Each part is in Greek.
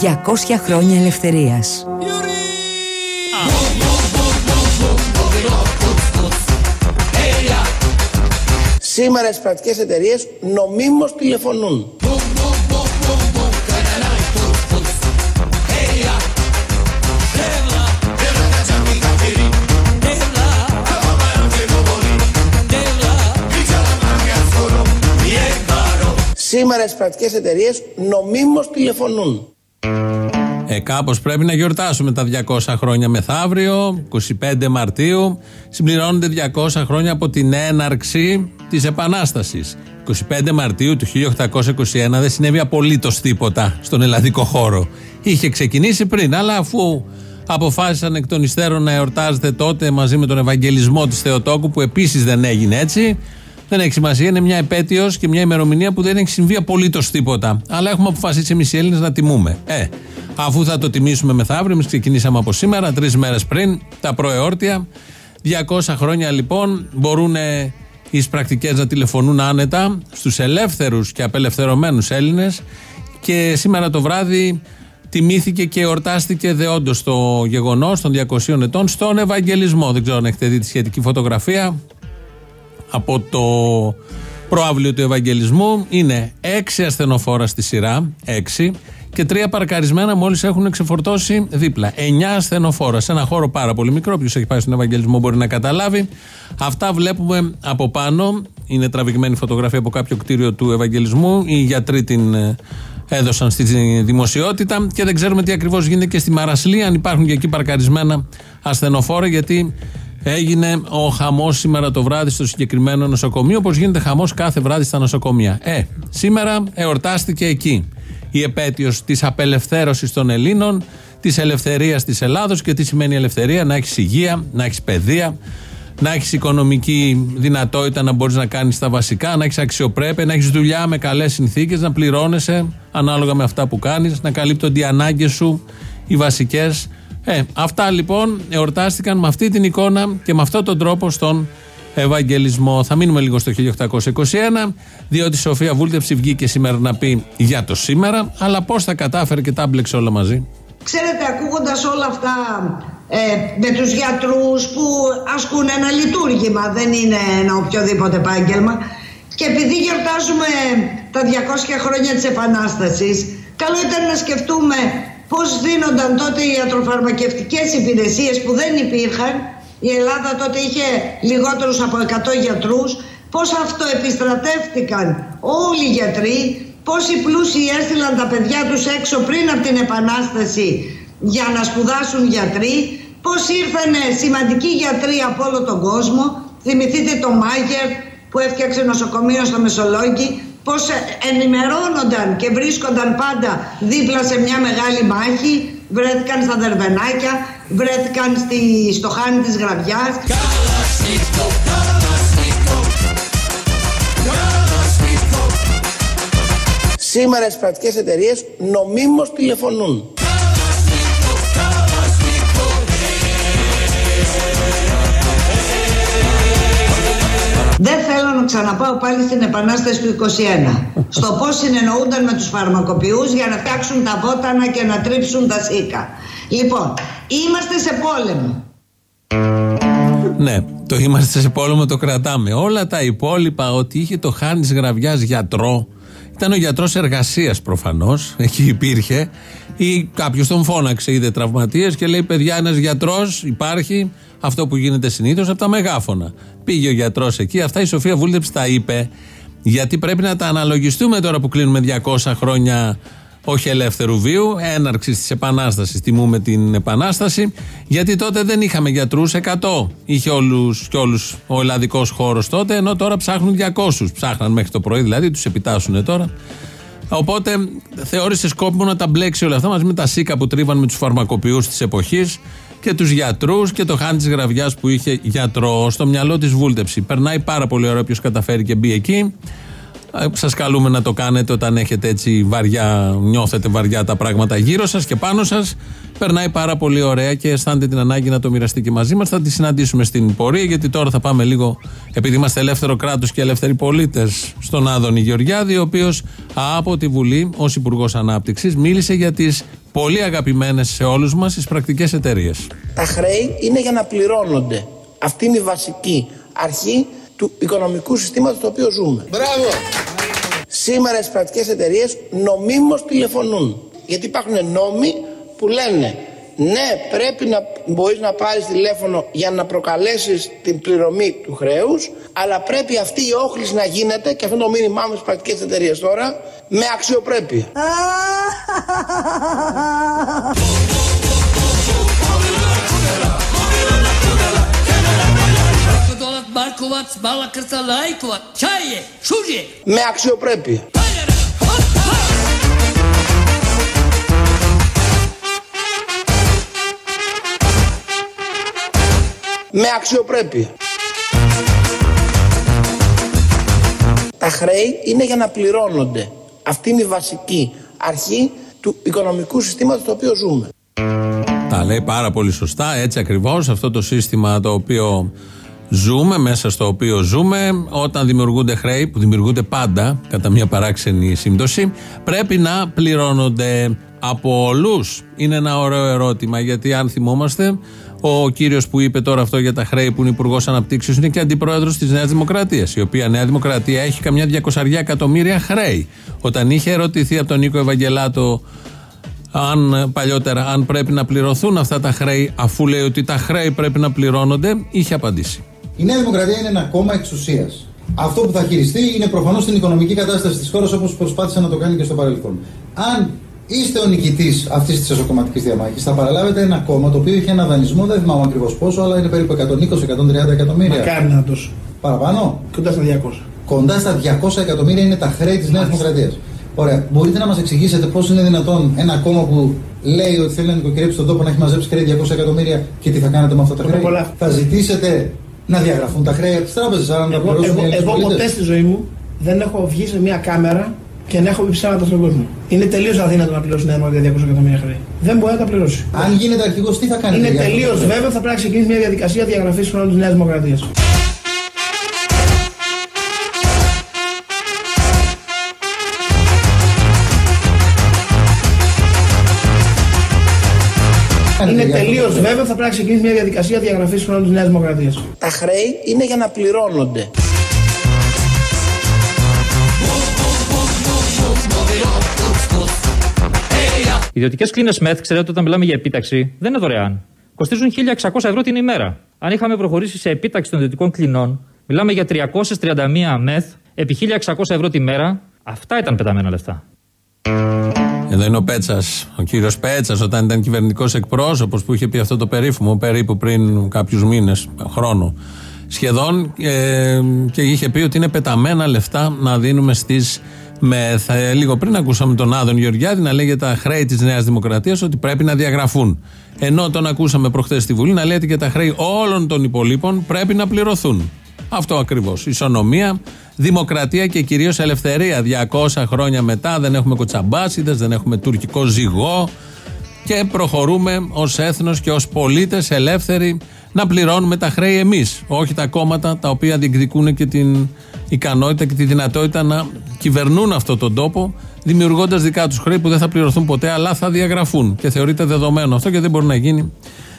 200 χρόνια ελευθερίας. Σήμερα οι κρατικέ εταιρείες νομίμως τηλεφωνούν. Σήμερα οι κρατικέ εταιρείες νομίμως τηλεφωνούν. Ε, Κάπως πρέπει να γιορτάσουμε τα 200 χρόνια μεθαύριο, 25 Μαρτίου. Συμπληρώνονται 200 χρόνια από την έναρξη της Επανάστασης. 25 Μαρτίου του 1821 δεν συνέβη απολύτως τίποτα στον ελλαδικό χώρο. Είχε ξεκινήσει πριν, αλλά αφού αποφάσισαν εκ των υστέρων να εορτάζεται τότε μαζί με τον Ευαγγελισμό της Θεοτόκου, που επίσης δεν έγινε έτσι, δεν έχει σημασία. Είναι μια επέτειος και μια ημερομηνία που δεν έχει συμβεί απολύτως τίποτα. Αλλά έχουμε αποφασίσει εμείς οι Έλληνες να τιμούμε. Ε, αφού θα το τιμήσουμε μεθαύριο, εμείς ξεκινήσαμε από σήμερα, τρεις μέρες πριν, τα προεόρτια. 200 χρόνια λοιπόν μπορούν οι πρακτικές να τηλεφωνούν άνετα στους ελεύθερους και απελευθερωμένους Έλληνες. Και σήμερα το βράδυ τιμήθηκε και εορτάστηκε δεόντως το γεγονός των 200 ετών στον Ευαγγελισμό. Δεν ξέρω αν έχετε δει τη σχετική φωτογραφία από το προάβλιο του Ευαγγελισμού. Είναι έξι ασθενοφόρα στη σειρά, έξι, και τρία παρκαρισμένα μόλις έχουν ξεφορτώσει δίπλα. Εννιά ασθενοφόρα σε ένα χώρο πάρα πολύ μικρό. Όποιος έχει πάει στον Ευαγγελισμό μπορεί να καταλάβει. Αυτά βλέπουμε από πάνω. Είναι τραβηγμένη φωτογραφία από κάποιο κτίριο του Ευαγγελισμού. Οι γιατροί την ε, έδωσαν στη δημοσιότητα και δεν ξέρουμε τι ακριβώς γίνεται και στη Μαρασλή. Αν υπάρχουν και εκεί παρκαρισμένα ασθενοφόρα, γιατί Έγινε ο χαμός σήμερα το βράδυ στο συγκεκριμένο νοσοκομείο, όπω γίνεται χαμός κάθε βράδυ στα νοσοκομεία. Ε, σήμερα εορτάστηκε εκεί η επέτειος της απελευθέρωσης των Ελλήνων, της ελευθερίας της Ελλάδος και τι σημαίνει ελευθερία, να έχεις υγεία, να έχεις παιδεία, να έχεις οικονομική δυνατότητα να μπορείς να κάνεις τα βασικά, να έχεις αξιοπρέπεια, να έχεις δουλειά με καλές συνθήκες, να πληρώνεσαι ανάλογα με αυτά που κάνεις, να καλύπτονται οι ανάγκες σου, οι βασικές ε, αυτά λοιπόν εορτάστηκαν με αυτή την εικόνα και με αυτόν τον τρόπο στον Ευαγγελισμό. Θα μείνουμε λίγο στο 1821, διότι η Σοφία Βούλτεψη βγήκε σήμερα να πει για το σήμερα, αλλά πώς θα κατάφερε και τα μπλέξε όλα μαζί. Ξέρετε, ακούγοντας όλα αυτά ε, με τους γιατρούς που ασκούν ένα λειτουργήμα, δεν είναι ένα οποιοδήποτε επάγγελμα, και επειδή γιορτάζουμε τα 200 χρόνια της Επανάστασης, καλό ήταν να σκεφτούμε πώς δίνονταν τότε οι ιατροφαρμακευτικές υπηρεσίες που δεν υπήρχαν; Η Ελλάδα τότε είχε λιγότερους από 100 γιατρούς. Πώς αυτοεπιστρατεύτηκαν όλοι οι γιατροί; Πώς οι πλούσιοι έστειλαν τα παιδιά τους έξω πριν από την Επανάσταση για να σπουδάσουν γιατροί; Πώς ήρθαν σημαντικοί γιατροί από όλο τον κόσμο; Θυμηθείτε το Μάγερ που έφτιαξε νοσοκομείο στο Μεσολόγγι; Πώς ενημερώνονταν και βρίσκονταν πάντα δίπλα σε μια μεγάλη μάχη βρέθηκαν στα Δερβενάκια βρέθηκαν στη, στο Χάνι της Γραβιάς. Σήμερα οι κρατικές εταιρείες νομίμως τηλεφωνούν Δεν θέλω να ξαναπάω πάλι στην Επανάσταση του 21. στο πώς συνεννοούνταν με τους φαρμακοποιούς για να φτιάξουν τα βότανα και να τρίψουν τα σίκα. Λοιπόν, είμαστε σε πόλεμο. Ναι, το είμαστε σε πόλεμο το κρατάμε. Όλα τα υπόλοιπα ότι είχε το Χάνης Γραβιάς γιατρό, ήταν ο γιατρός εργασίας προφανώς, εκεί υπήρχε, ή κάποιος τον φώναξε, είδε τραυματίες και λέει: Παιδιά, ένας γιατρός υπάρχει, αυτό που γίνεται συνήθως από τα μεγάφωνα. Πήγε ο γιατρός εκεί, αυτά η Σοφία Βούλτεψ τα είπε, γιατί πρέπει να τα αναλογιστούμε τώρα που κλείνουμε 200 χρόνια όχι ελεύθερου βίου, έναρξη της Επανάστασης. Τιμούμε την Επανάσταση, γιατί τότε δεν είχαμε γιατρούς 100. Είχε όλους και όλους ο ελλαδικός χώρος τότε, ενώ τώρα ψάχνουν 200. Ψάχναν μέχρι το πρωί, δηλαδή τους επιτάσσουν τώρα. Οπότε θεώρησες σκόπιμο να τα μπλέξει όλα αυτά μαζί με τα σίκα που τρίβαν με τους φαρμακοποιούς της εποχής και τους γιατρούς και το χάνι της γραβιάς που είχε γιατρός στο μυαλό της βούλτεψη. Περνάει πάρα πολύ ωραία όποιος καταφέρει και μπει εκεί. Σας καλούμε να το κάνετε όταν έχετε έτσι βαριά, νιώθετε βαριά τα πράγματα γύρω σας και πάνω σας. Περνάει πάρα πολύ ωραία και αισθάνεται την ανάγκη να το μοιραστεί και μαζί μας. Θα τη συναντήσουμε στην πορεία, γιατί τώρα θα πάμε λίγο, επειδή είμαστε ελεύθερο κράτος και ελεύθεροι πολίτες, στον Άδωνη Γεωργιάδη, ο οποίος από τη Βουλή, ως Υπουργός Ανάπτυξης, μίλησε για τις πολύ αγαπημένες σε όλους μας τις πρακτικές εταιρείες. Τα χρέη είναι για να πληρώνονται. Αυτή είναι η βασική αρχή του οικονομικού συστήματος στο οποίο ζούμε. Μπράβο! Σήμερα οι κρατικές εταιρείες νομίμως τηλεφωνούν. Γιατί υπάρχουν νόμοι που λένε ναι πρέπει να μπορείς να πάρεις τηλέφωνο για να προκαλέσεις την πληρωμή του χρέους αλλά πρέπει αυτή η όχληση να γίνεται και αυτό το μήνυμά μου στις πρακτικές εταιρείες τώρα με αξιοπρέπεια. Με αξιοπρέπεια. Με αξιοπρέπεια. Τα χρέη είναι για να πληρώνονται. Αυτή είναι η βασική αρχή του οικονομικού συστήματος στο οποίο ζούμε. Τα λέει πάρα πολύ σωστά, έτσι ακριβώς αυτό το σύστημα το οποίο ζούμε, μέσα στο οποίο ζούμε, όταν δημιουργούνται χρέη, που δημιουργούνται πάντα, κατά μια παράξενη σύμπτωση, πρέπει να πληρώνονται από όλους. Είναι ένα ωραίο ερώτημα, γιατί αν θυμόμαστε, ο κύριος που είπε τώρα αυτό για τα χρέη που είναι υπουργός Αναπτύξεω είναι και αντιπρόεδρος της Νέας Δημοκρατίας. Η οποία Νέα Δημοκρατία έχει καμιά 200 εκατομμύρια χρέη. Όταν είχε ερωτηθεί από τον Νίκο Ευαγγελάτο αν παλιότερα, αν πρέπει να πληρωθούν αυτά τα χρέη, αφού λέει ότι τα χρέη πρέπει να πληρώνονται, είχε απαντήσει. Η Νέα Δημοκρατία είναι ένα κόμμα εξουσίας. Αυτό που θα χειριστεί είναι προφανώς την οικονομική κατάσταση της χώρας όπως προσπάθησε να το κάνει και στο παρελθόν. Αν είστε ο νικητής αυτής της εσωκομματικής διαμάχης, θα παραλάβετε ένα κόμμα το οποίο είχε ένα δανεισμό, δεν θυμάμαι ακριβώς πόσο, αλλά είναι περίπου 120-130 εκατομμύρια. Μακάρι να τόσο. Παραπάνω; Κοντά στα 200. Κοντά στα 200 εκατομμύρια είναι τα χρέη της Νέας Δημοκρατίας. Ωραία. Μπορείτε να μας εξηγήσετε πώς είναι δυνατόν ένα κόμμα που λέει ότι θέλει να νοικοκυρέψει τον τόπο να έχει μαζέψει χρέη 200 εκατομμύρια και τι θα κάνετε με αυτά τα χρέη; Θα ζητήσετε να διαγραφούν τα χρέη από τις τράπεζες, αν τα πληρώσουν εγώ, εγώ ποτέ στη ζωή μου δεν έχω βγει σε μια κάμερα και να έχω πει ψέματα στον κόσμο. Είναι τελείως αδύνατο να πληρώσει ένα για 200 εκατομμύρια χρέη. Δεν μπορεί να τα πληρώσει. Αν γίνεται αρχηγός, τι θα κάνει. Είναι τελείως βέβαιο θα πρέπει να ξεκινήσει μια διαδικασία διαγραφής χρόνου της Νέας Δημοκρατίας. Είναι τελείως βέβαιο θα πρέπει να ξεκινήσει μια διαδικασία διαγραφής χρόνου της Νέας Δημοκρατίας. Τα χρέη είναι για να πληρώνονται. Οι ιδιωτικές κλίνες ΜΕΘ, ξέρετε, όταν μιλάμε για επίταξη, δεν είναι δωρεάν. Κοστίζουν 1.600 ευρώ την ημέρα. Αν είχαμε προχωρήσει σε επίταξη των ιδιωτικών κλινών, μιλάμε για 331 ΜΕΘ επί 1.600 ευρώ τη μέρα. Αυτά ήταν πεταμένα λεφτά. Εδώ είναι ο Πέτσας, ο κύριος Πέτσας, όταν ήταν κυβερνητικός εκπρόσωπος που είχε πει αυτό το περίφημο περίπου πριν κάποιους μήνες, χρόνο σχεδόν, ε, και είχε πει ότι είναι πεταμένα λεφτά να δίνουμε στις ΜΕΘ. Ε, λίγο πριν ακούσαμε τον Άδων Γεωργιάδη να λέει για τα χρέη της Νέας Δημοκρατίας ότι πρέπει να διαγραφούν. Ενώ τον ακούσαμε προχθές στη Βουλή να λέει ότι και τα χρέη όλων των υπολείπων πρέπει να πληρωθούν. Αυτό ακριβώς. Ισονομία, δημοκρατία και κυρίως ελευθερία. 200 χρόνια μετά δεν έχουμε κοτσαμπάσιδες, δεν έχουμε τουρκικό ζυγό και προχωρούμε ως έθνος και ως πολίτες ελεύθεροι να πληρώνουμε τα χρέη εμείς. Όχι τα κόμματα τα οποία διεκδικούν και την ικανότητα και τη δυνατότητα να κυβερνούν αυτόν τον τόπο, δημιουργώντας δικά τους χρέη που δεν θα πληρωθούν ποτέ, αλλά θα διαγραφούν. Και θεωρείται δεδομένο αυτό και δεν μπορεί να γίνει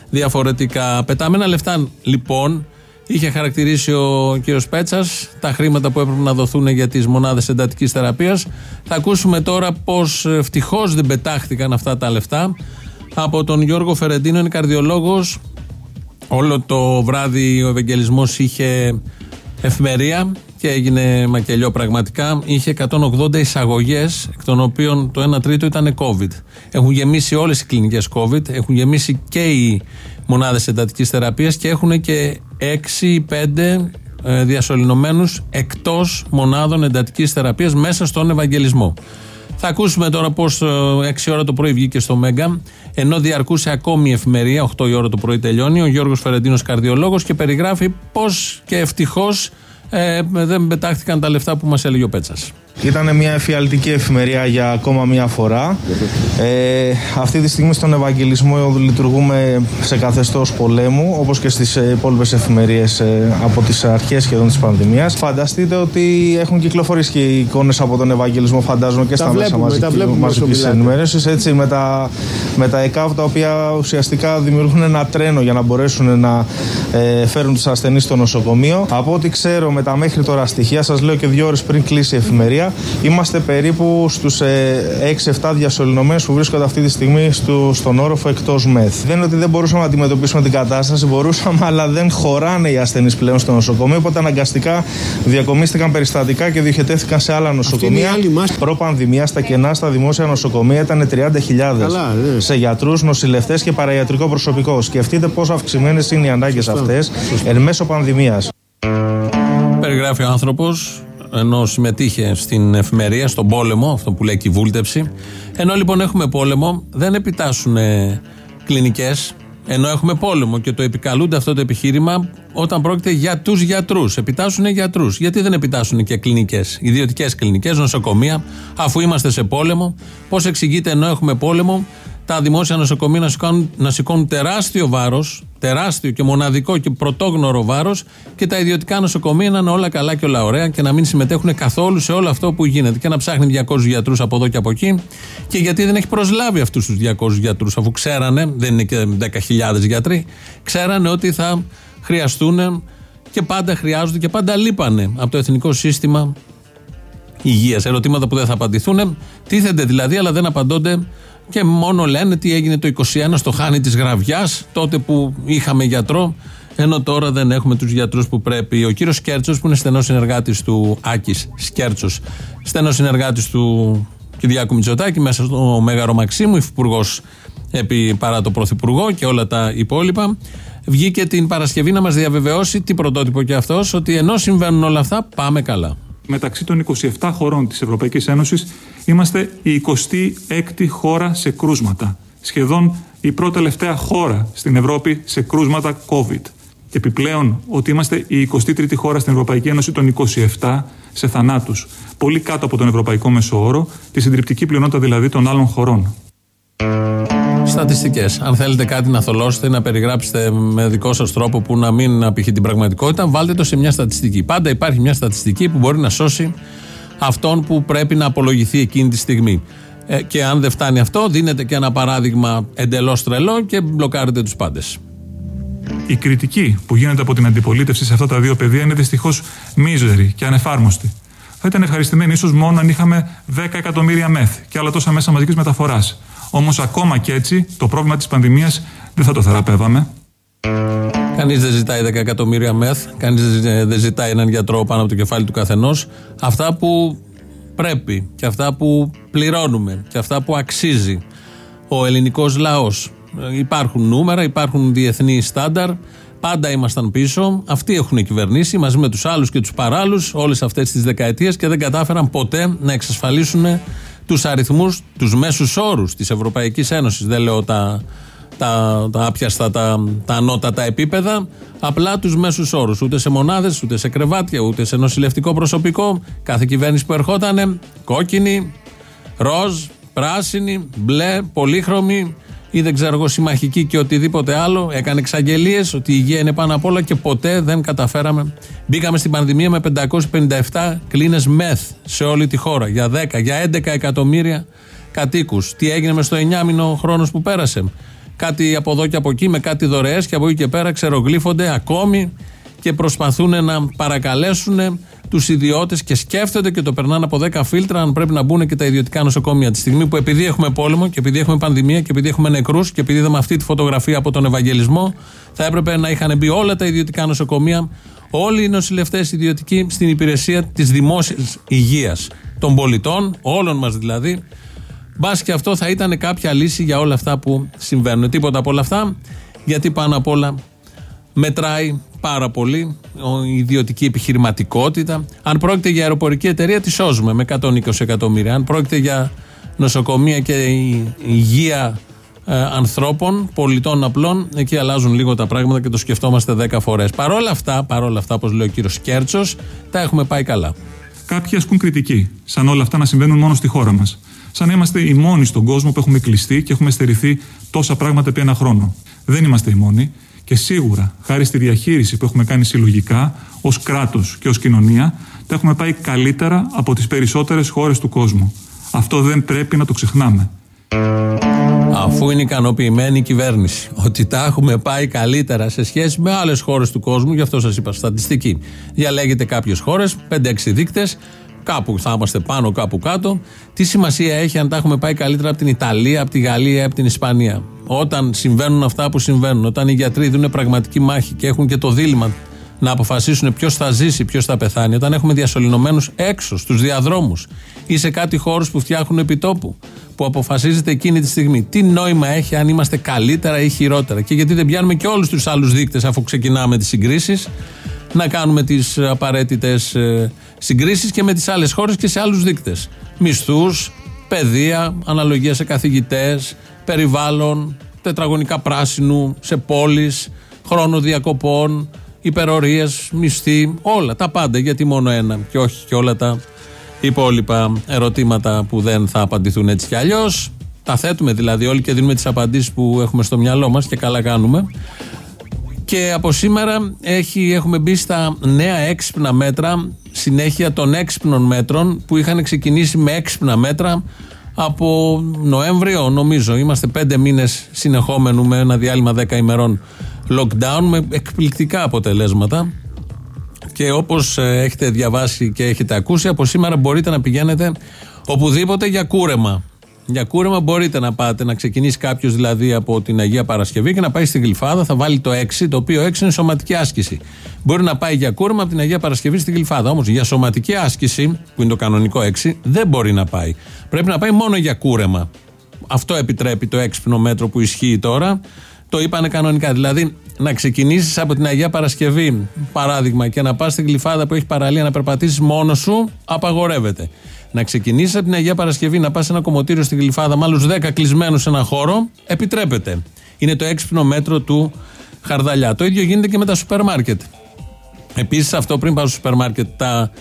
διαφορετικά. Πετάμενα λεφτά λοιπόν Είχε χαρακτηρίσει ο κύριος Πέτσας τα χρήματα που έπρεπε να δοθούν για τις μονάδες εντατικής θεραπείας. Θα ακούσουμε τώρα πώς ευτυχώς δεν πετάχτηκαν αυτά τα λεφτά από τον Γιώργο Φερεντίνο, είναι καρδιολόγος. Όλο το βράδυ ο Ευαγγελισμός είχε εφημερία και έγινε μακελιό πραγματικά. Είχε 180 εισαγωγές, εκ των οποίων το 1 τρίτο ήταν COVID. Έχουν γεμίσει όλες οι κλινικές COVID, έχουν γεμίσει και οι μονάδες εντατικής θεραπείας και έχουν και 6 ή 5 ε, διασωληνωμένους εκτός μονάδων εντατικής θεραπείας μέσα στον Ευαγγελισμό. Θα ακούσουμε τώρα πώς 6 ε, ώρα το πρωί βγήκε στο Μέγκα, ενώ διαρκούσε ακόμη η εφημερία, 8 η ώρα το πρωί τελειώνει, ο Γιώργος Φερεντίνος καρδιολόγος και περιγράφει πώς και ευτυχώς ε, δεν πετάχτηκαν τα λεφτά που μας έλεγε ο Πέτσας. Ήταν μια εφιαλτική εφημερία για ακόμα μια φορά. Ε, αυτή τη στιγμή στον Ευαγγελισμό λειτουργούμε σε καθεστώς πολέμου, όπως και στις υπόλοιπες εφημερίες ε, από τις αρχές σχεδόν της πανδημίας. Φανταστείτε ότι έχουν κυκλοφορήσει και οι εικόνες από τον Ευαγγελισμό, φαντάζομαι και στα μέσα μαζική ενημέρωσης. Έτσι, με τα, με τα ΕΚΑΒ τα οποία ουσιαστικά δημιουργούν ένα τρένο για να μπορέσουν να ε, φέρουν τους ασθενείς στο νοσοκομείο. Από ό,τι ξέρω με τα μέχρι τώρα στοιχεία, σας λέω και δύο ώρες πριν κλείσει η εφημερία, Είμαστε περίπου στους 6-7 ε, διασωληνωμένους που βρίσκονται αυτή τη στιγμή στο, στον όροφο εκτός ΜΕΘ. Δεν είναι ότι δεν μπορούσαμε να αντιμετωπίσουμε την κατάσταση, μπορούσαμε, αλλά δεν χωράνε οι ασθενείς πλέον στο νοσοκομείο. Οπότε αναγκαστικά διακομίστηκαν περιστατικά και διοχετεύτηκαν σε άλλα νοσοκομεία. Προ-πανδημία στα κενά στα δημόσια νοσοκομεία ήταν 30.000 ναι. σε γιατρούς, νοσηλευτές και παραϊατρικό προσωπικό. Σκεφτείτε πόσο αυξημένες είναι οι ανάγκες αυτές εν μέσω πανδημίας. Περιγράφει ο άνθρωπος ενώ συμμετείχε στην εφημερία, στον πόλεμο, αυτό που λέει και η βούλτεψη. Ενώ λοιπόν έχουμε πόλεμο, δεν επιτάσσουν κλινικές, ενώ έχουμε πόλεμο και το επικαλούνται αυτό το επιχείρημα όταν πρόκειται για τους γιατρούς. Επιτάσσουν γιατρούς. Γιατί δεν επιτάσσουν και κλινικές, ιδιωτικές κλινικές, νοσοκομεία, αφού είμαστε σε πόλεμο. Πώς εξηγείται ενώ έχουμε πόλεμο, τα δημόσια νοσοκομεία να σηκώνουν, να σηκώνουν τεράστιο βάρος, τεράστιο και μοναδικό και πρωτόγνωρο βάρος και τα ιδιωτικά νοσοκομεία να είναι όλα καλά και όλα ωραία και να μην συμμετέχουν καθόλου σε όλο αυτό που γίνεται και να ψάχνει 200 γιατρούς από εδώ και από εκεί. Και γιατί δεν έχει προσλάβει αυτούς τους 200 γιατρούς, αφού ξέρανε, δεν είναι και 10.000 γιατροί, ξέρανε ότι θα χρειαστούν και πάντα χρειάζονται και πάντα λείπανε από το εθνικό σύστημα υγείας. Ερωτήματα που δεν θα απαντηθούν, τίθενται δηλαδή, αλλά δεν απαντώνται και μόνο λένε τι έγινε το 21 στο χάνι της Γραβιάς τότε που είχαμε γιατρό ενώ τώρα δεν έχουμε τους γιατρούς που πρέπει. Ο κύριος Σκέρτσος που είναι στενός συνεργάτης του Άκης Σκέρτσος, στενός συνεργάτης του Κυριάκου Μητσοτάκη μέσα στο Μέγαρο Μαξίμου, υφυπουργός επί παρά το Πρωθυπουργό και όλα τα υπόλοιπα. Βγήκε την Παρασκευή να μας διαβεβαιώσει τι πρωτότυπο και αυτός ότι ενώ συμβαίνουν όλα αυτά πάμε καλά μεταξύ των 27 χωρών της Ευρωπαϊκής Ένωσης είμαστε η 26η χώρα σε κρούσματα. Σχεδόν η πρώτη τελευταία χώρα στην Ευρώπη σε κρούσματα COVID. Επιπλέον ότι είμαστε η 23η χώρα στην Ευρωπαϊκή Ένωση των 27 σε θανάτους. Πολύ κάτω από τον Ευρωπαϊκό Μεσοόρο, τη συντριπτική πλειονότητα δηλαδή των άλλων χωρών. Στατιστικές. Αν θέλετε κάτι να θολώσετε, να περιγράψετε με δικό σας τρόπο που να μην απηχεί την πραγματικότητα, βάλτε το σε μια στατιστική. Πάντα υπάρχει μια στατιστική που μπορεί να σώσει αυτόν που πρέπει να απολογηθεί εκείνη τη στιγμή. Ε, και αν δεν φτάνει αυτό, δίνετε και ένα παράδειγμα εντελώς τρελό και μπλοκάρετε τους πάντες. Η κριτική που γίνεται από την αντιπολίτευση σε αυτά τα δύο πεδία είναι δυστυχώς μίζερη και ανεφάρμοστη. Θα ήταν ευχαριστημένοι ίσως μόνο αν είχαμε 10 εκατομμύρια μεθ και άλλα τόσα μέσα μαζικής μεταφοράς. Όμως, ακόμα και έτσι, το πρόβλημα της πανδημίας δεν θα το θεραπεύαμε. Κανείς δεν ζητάει 10 εκατομμύρια μεθ, κανείς δεν ζητάει έναν γιατρό πάνω από το κεφάλι του καθενός. Αυτά που πρέπει και αυτά που πληρώνουμε και αυτά που αξίζει ο ελληνικός λαός. Υπάρχουν νούμερα, υπάρχουν διεθνεί στάνταρ. Πάντα ήμασταν πίσω. Αυτοί έχουν κυβερνήσει μαζί με τους άλλους και τους παράλου όλες αυτές τις δεκαετίες και δεν κατάφεραν ποτέ να εξασφαλίσουν τους αριθμούς, τους μέσους όρους της Ευρωπαϊκής Ένωσης. Δεν λέω τα, τα, τα άπιαστα, τα, τα ανώτατα επίπεδα, απλά τους μέσους όρους. Ούτε σε μονάδες, ούτε σε κρεβάτια, ούτε σε νοσηλευτικό προσωπικό. Κάθε κυβέρνηση που ερχόταν, κόκκινη, ροζ, πράσινη, μπλε, πολύχρωμη, ή δεν ξέρω εγώ συμμαχική και οτιδήποτε άλλο. Έκανε εξαγγελίες ότι η υγεία είναι πάνω απ' όλα και ποτέ δεν καταφέραμε. Μπήκαμε στην πανδημία με 557 κλίνες μεθ σε όλη τη χώρα για 10, για 11 εκατομμύρια κατοίκους. Τι έγινε μες στο 9 μήνο χρόνος που πέρασε. Κάτι από εδώ και από εκεί με κάτι δωρεές και από εκεί και πέρα ξερογλύφονται ακόμη και προσπαθούν να παρακαλέσουν τους ιδιώτες και σκέφτονται και το περνάνε από 10 φίλτρα αν πρέπει να μπουν και τα ιδιωτικά νοσοκομεία. Τη στιγμή που επειδή έχουμε πόλεμο και επειδή έχουμε πανδημία και επειδή έχουμε νεκρούς και επειδή είδαμε αυτή τη φωτογραφία από τον Ευαγγελισμό, θα έπρεπε να είχαν μπει όλα τα ιδιωτικά νοσοκομεία, όλοι οι νοσηλευτές ιδιωτικοί στην υπηρεσία της δημόσιας υγείας των πολιτών, όλων μας δηλαδή. Μπας και αυτό θα ήταν κάποια λύση για όλα αυτά που συμβαίνουν. Τίποτα από όλα αυτά, γιατί πάνω απ' όλα μετράει πάρα πολύ η ιδιωτική επιχειρηματικότητα. Αν πρόκειται για αεροπορική εταιρεία, τη σώζουμε με 120 εκατομμύρια. Αν πρόκειται για νοσοκομεία και υγεία ε, ανθρώπων, πολιτών απλών. Εκεί αλλάζουν λίγο τα πράγματα και το σκεφτόμαστε δέκα φορές. Παρόλα αυτά, παρόλα αυτά, όπως λέει ο κύριος Κέρτσος, τα έχουμε πάει καλά. Κάποιοι ασκούν κριτική, σαν όλα αυτά να συμβαίνουν μόνο στη χώρα μας. Σαν να είμαστε οι μόνοι στον κόσμο που έχουμε κλειστεί και έχουμε στερηθεί τόσα πράγματα επί ένα χρόνο. Δεν είμαστε οι μόνοι και σίγουρα, χάρη στη διαχείριση που έχουμε κάνει συλλογικά, ως κράτος και ως κοινωνία, τα έχουμε πάει καλύτερα από τις περισσότερες χώρες του κόσμου. Αυτό δεν πρέπει να το ξεχνάμε. Αφού είναι ικανοποιημένη η κυβέρνηση ότι τα έχουμε πάει καλύτερα σε σχέση με άλλες χώρες του κόσμου, γι' αυτό σας είπα στατιστική. Διαλέγετε κάποιες χώρες, 5-6 δείκτες, κάπου θα είμαστε πάνω, κάπου κάτω. Τι σημασία έχει αν τα έχουμε πάει καλύτερα από την Ιταλία, από τη Γαλλία, από την Ισπανία; Όταν συμβαίνουν αυτά που συμβαίνουν, όταν οι γιατροί δίνουν πραγματική μάχη και έχουν και το δίλημα να αποφασίσουν ποιος θα ζήσει, ποιος θα πεθάνει, όταν έχουμε διασωληνωμένους έξω στους διαδρόμους ή σε κάτι χώρους που φτιάχνουν επιτόπου, που αποφασίζεται εκείνη τη στιγμή. Τι νόημα έχει αν είμαστε καλύτερα ή χειρότερα; Και γιατί δεν πιάνουμε και όλους τους άλλους δείκτες αφού ξεκινάμε τις συγκρίσεις, να κάνουμε τις απαραίτητες συγκρίσεις και με τις άλλες χώρες και σε άλλους δείκτες. Μισθούς, παιδεία, αναλογία σε καθηγητές, περιβάλλον, τετραγωνικά πράσινου, σε πόλεις, χρόνο διακοπών, υπερορίες, μισθή, όλα τα πάντα. Γιατί μόνο ένα και όχι και όλα τα υπόλοιπα ερωτήματα που δεν θα απαντηθούν έτσι κι αλλιώς. Τα θέτουμε δηλαδή όλοι και δίνουμε τις απαντήσεις που έχουμε στο μυαλό μας και καλά κάνουμε. Και από σήμερα έχει, έχουμε μπει στα νέα έξυπνα μέτρα, συνέχεια των έξυπνων μέτρων που είχαν ξεκινήσει με έξυπνα μέτρα από Νοέμβριο, νομίζω. Είμαστε πέντε μήνες συνεχόμενου με ένα διάλειμμα 10 ημερών lockdown με εκπληκτικά αποτελέσματα. Και όπως ε, έχετε διαβάσει και έχετε ακούσει, από σήμερα μπορείτε να πηγαίνετε οπουδήποτε για κούρεμα. Για κούρεμα μπορείτε να πάτε, να ξεκινήσει κάποιος δηλαδή από την Αγία Παρασκευή και να πάει στην Γλυφάδα, θα βάλει το 6, το οποίο 6 είναι σωματική άσκηση. Μπορεί να πάει για κούρεμα από την Αγία Παρασκευή στην Γλυφάδα. Όμως για σωματική άσκηση, που είναι το κανονικό 6, δεν μπορεί να πάει. Πρέπει να πάει μόνο για κούρεμα. Αυτό επιτρέπει το έξυπνο μέτρο που ισχύει τώρα. Το είπανε κανονικά. Δηλαδή, να ξεκινήσεις από την Αγία Παρασκευή, παράδειγμα, και να πας στην Γλυφάδα που έχει παραλία να περπατήσεις μόνος σου, απαγορεύεται. Να ξεκινήσεις από την Αγία Παρασκευή, να πας σε ένα κομμωτήριο στην Γλυφάδα με άλλους 10 κλεισμένους σε ένα χώρο, επιτρέπεται. Είναι το έξυπνο μέτρο του Χαρδαλιά. Το ίδιο γίνεται και με τα σούπερ μάρκετ. Επίσης, αυτό πριν πάω στο σούπερ μάρκετ, τα,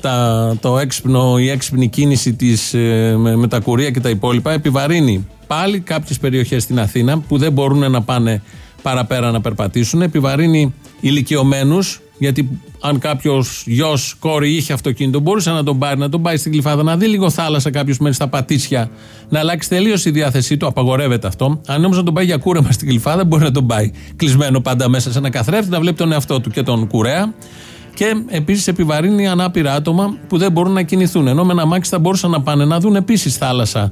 τα, το έξυπνο, η έξυπνη κίνηση της, ε, με, με τα κουρία και τα υπόλοιπα επιβαρύνει πάλι κάποιες περιοχές στην Αθήνα που δεν μπορούν να πάνε παραπέρα να περπατήσουν. Επιβαρύνει ηλικιωμένους, γιατί αν κάποιος γιος, κόρη είχε αυτοκίνητο, μπορούσε να τον πάρει, να τον πάει στην κλειφάδα, να δει λίγο θάλασσα κάποιος μένει στα πατήσια, να αλλάξει τελείως η διάθεσή του. Απαγορεύεται αυτό. Αν όμως να τον πάει για κούρεμα στην κλειφάδα, μπορεί να τον πάει κλεισμένο πάντα μέσα σε ένα καθρέφτη, να βλέπει τον εαυτό του και τον κουρέα. Και επίσης επιβαρύνει ανάπηρα άτομα που δεν μπορούν να κινηθούν. Ενώ με ένα μάξι θα μπορούσαν να πάνε να δουν επίσης θάλασσα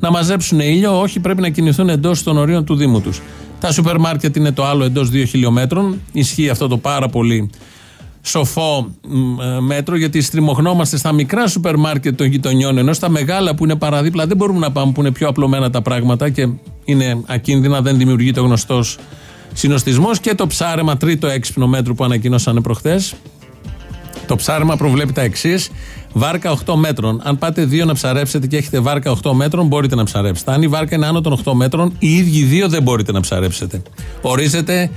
να μαζέψουν ήλιο, όχι πρέπει να κινηθούν εντός των ορίων του Δήμου τους. Τα σούπερ μάρκετ είναι το άλλο εντός 2 χιλιόμετρων. Ισχύει αυτό το πάρα πολύ σοφό ε, μέτρο, γιατί στριμωχνόμαστε στα μικρά σούπερ μάρκετ των γειτονιών, ενώ στα μεγάλα που είναι παραδίπλα δεν μπορούμε να πάμε που είναι πιο απλωμένα τα πράγματα και είναι ακίνδυνα, δεν δημιουργείται ο γνωστός συνοστισμός. Και το ψάρεμα, τρίτο έξυπνο μέτρο που ανακοινώσανε προχθές. Το ψάρεμα προβλέπει τα εξής. Βάρκα 8 μέτρων. Αν πάτε δύο να ψαρέψετε και έχετε βάρκα 8 μέτρων, μπορείτε να ψαρέψετε. Αν η βάρκα είναι άνω των 8 μέτρων, οι ίδιοι δύο δεν μπορείτε να ψαρέψετε. Ορίζεται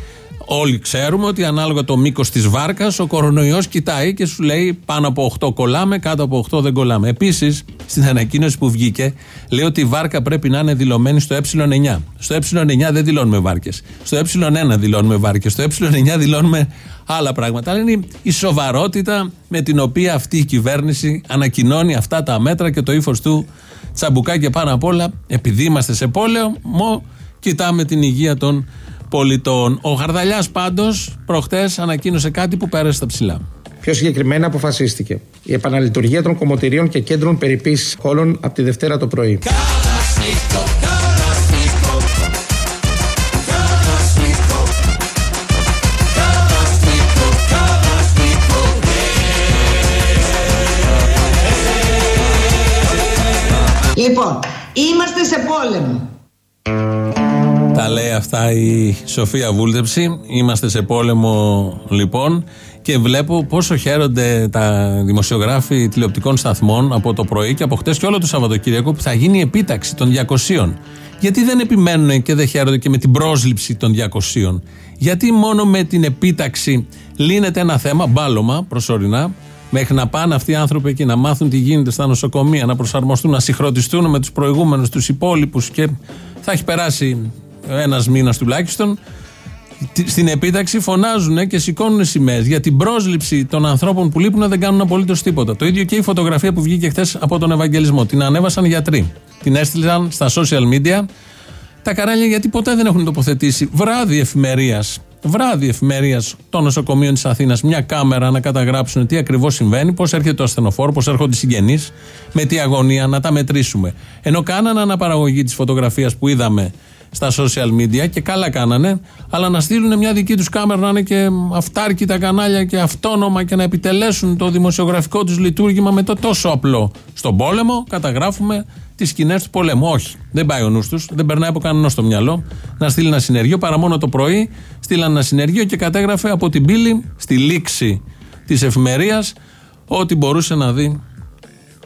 Όλοι ξέρουμε ότι ανάλογα το μήκος της βάρκας, ο κορονοϊός κοιτάει και σου λέει πάνω από 8 κολλάμε, κάτω από 8 δεν κολλάμε. Επίσης, στην ανακοίνωση που βγήκε, λέει ότι η βάρκα πρέπει να είναι δηλωμένη στο ε9. Στο ε9 δεν δηλώνουμε βάρκες. Στο ε1 δηλώνουμε βάρκες. Στο ε9 δηλώνουμε άλλα πράγματα. Αλλά είναι η σοβαρότητα με την οποία αυτή η κυβέρνηση ανακοινώνει αυτά τα μέτρα και το ύφος του τσαμπουκά και πάνω απ' όλα, επειδή είμαστε σε πόλεμο, κοιτάμε την υγεία των πολιτών. Ο Χαρδαλιά πάντως προχτές ανακοίνωσε κάτι που πέρασε στα ψηλά. Πιο συγκεκριμένα αποφασίστηκε η επαναλειτουργία των κομμωτηρίων και κέντρων περιποίηση χόλων από τη Δευτέρα το πρωί. Λοιπόν, είμαστε σε πόλεμο. Τα λέει αυτά η Σοφία Βούλτεψη. Είμαστε σε πόλεμο λοιπόν και βλέπω πόσο χαίρονται τα δημοσιογράφοι τηλεοπτικών σταθμών από το πρωί και από χτες και όλο το Σαββατοκύριακο που θα γίνει η επίταξη των 200. Γιατί δεν επιμένουν και δεν χαίρονται και με την πρόσληψη των 200. Γιατί μόνο με την επίταξη λύνεται ένα θέμα, μπάλωμα προσωρινά, μέχρι να πάνε αυτοί οι άνθρωποι εκεί να μάθουν τι γίνεται στα νοσοκομεία, να προσαρμοστούν, να συγχρονιστούν με τους προηγούμενους, τους υπόλοιπους και θα έχει περάσει ένας μήνας τουλάχιστον. Στην επίταξη φωνάζουν και σηκώνουν σημαίες. Για την πρόσληψη των ανθρώπων που λείπουν δεν κάνουν απολύτως τίποτα. Το ίδιο και η φωτογραφία που βγήκε χθες από τον Ευαγγελισμό. Την ανέβασαν γιατροί. Την έστειλαν στα social media. Τα καράλια γιατί ποτέ δεν έχουν τοποθετήσει βράδυ εφημερίας. Βράδυ εφημερίας των νοσοκομείων της Αθήνας, μια κάμερα να καταγράψουν τι ακριβώς συμβαίνει, πώς έρχεται το ασθενοφόρο, πώς έρχονται οι συγγενείς, με τι αγωνία, να τα μετρήσουμε. Ενώ κάνανε αναπαραγωγή της φωτογραφίας που είδαμε στα social media και καλά κάνανε, αλλά να στείλουν μια δική τους κάμερα να είναι και αυτάρκητα κανάλια και αυτόνομα και να επιτελέσουν το δημοσιογραφικό τους λειτουργήμα με το τόσο απλό. Στον πόλεμο καταγράφουμε τις σκηνές του πολέμου. Όχι, δεν πάει ο νους τους, δεν περνάει από κανένα στο μυαλό να στείλει ένα συνεργείο. Παρά μόνο το πρωί στείλαν ένα συνεργείο και κατέγραφε από την πύλη στη λήξη της εφημερίας ό,τι μπορούσε να δει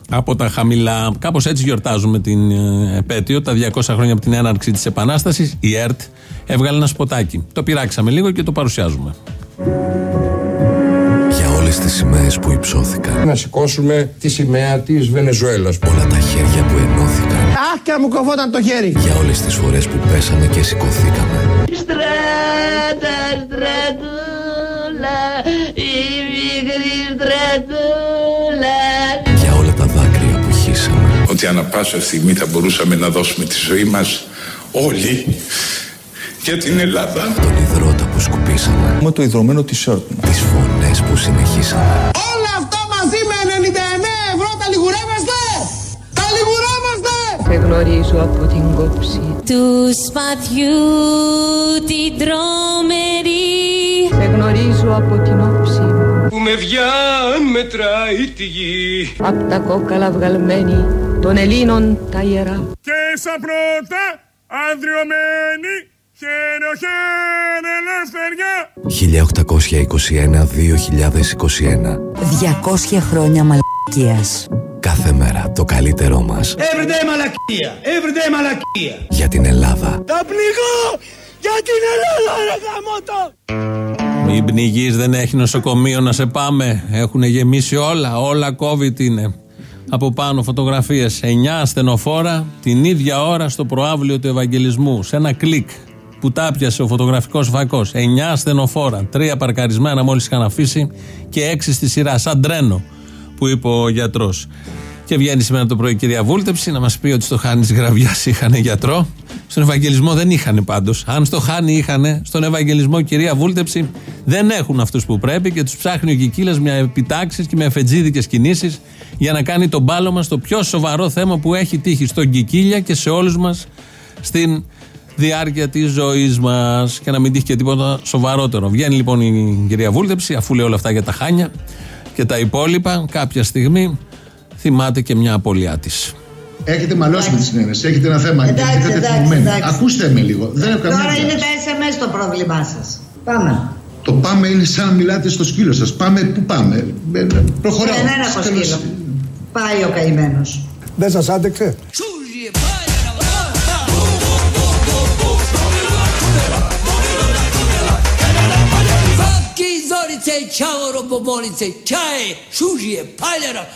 από τα χαμηλά. Κάπως έτσι γιορτάζουμε την ε, επέτειο, τα 200 χρόνια από την έναρξη της Επανάστασης. Η ΕΡΤ έβγαλε ένα σποτάκι. Το πειράξαμε λίγο και το παρουσιάζουμε. Για όλες τις σημαίες που υψώθηκαν. Να σηκώσουμε τη σημαία της Βενεζουέλας. Όλα τα χέρια που ενώθηκαν. Αχ, και μου κοβόταν το χέρι. Για όλες τις φορές που πέσαμε και σηκωθήκαμε. Στράτα, στρατούλα, η μικρή στρατούλα. Ότι ανά πάσα στιγμή θα μπορούσαμε να δώσουμε τη ζωή μας όλοι για την Ελλάδα. Τον υδρότα που σκουπίσαμε. Με το ιδρωμένο t-shirt μου. Τις φωνές που συνεχίσαμε. Όλα αυτά μαζί με 99 ευρώ τα λιγουρεύεστε! Τα λιγουρεύεστε! Σε γνωρίζω από την κόψη Τους σπατιού την τρομερή Σε γνωρίζω από την όψη Που με βιάν μετράει τη γη. Απ' τα κόκαλα βγαλμένη των Ελλήνων τα ιερά Και σαν πρώτα ανδριωμένη χαίνε ελευθεριά. 1821-2021. 200 χρόνια μαλακίας. Κάθε μέρα το καλύτερό μας Everyday μαλακία! Everyday μαλακία! για την Ελλάδα. Τα πνιγώ! Για την Ελλάδα ρε γαμώτο! Μην πνιγείς, δεν έχει νοσοκομείο να σε πάμε. Έχουν γεμίσει όλα. Όλα COVID είναι. Από πάνω φωτογραφίες. 9 ασθενοφόρα την ίδια ώρα στο προάβλιο του Ευαγγελισμού. Σε ένα κλικ που τα πιασε ο φωτογραφικός φακός. 9 ασθενοφόρα. Τρία παρκαρισμένα μόλις είχαν αφήσει και έξι στη σειρά. Σαν τρένο που είπε ο γιατρός. Και βγαίνει σήμερα το πρωί η κυρία Βούλτεψη να μας πει ότι στο Χάνη τη Γραβιάς είχαν γιατρό. Στον Ευαγγελισμό δεν είχαν πάντως. Αν στο Χάνη είχαν, στον Ευαγγελισμό κυρία Βούλτεψη δεν έχουν αυτούς που πρέπει και τους ψάχνει ο Κικίλας με επιτάξεις και με εφετζίδικε κινήσεις για να κάνει τον μπάλωμα στο πιο σοβαρό θέμα που έχει τύχει στον Κικίλια και σε όλους μας στην διάρκεια της ζωής μας. Και να μην τύχει και τίποτα σοβαρότερο. Βγαίνει λοιπόν η κυρία Βούλτεψη, αφού λέει όλα αυτά για τα χάνια και τα υπόλοιπα, κάποια στιγμή θυμάται και μια απολιά της. Έχετε μαλώσει με τη συνένεση, έχετε ένα θέμα. Εντάξει, έχετε εντάξει, κατευθυνμένη. εντάξει. Ακούστε με λίγο. Δεν έχω καμία Τώρα είναι αντίδραση. τα SMS το πρόβλημά σας. Πάμε. Το πάμε είναι σαν να μιλάτε στο σκύλο σας. Πάμε, πού πάμε. Ε, ε, Προχωράω. Κανένα από Τέλος. σκύλο. Πάει ο καημένος. Δεν σας άντεξε;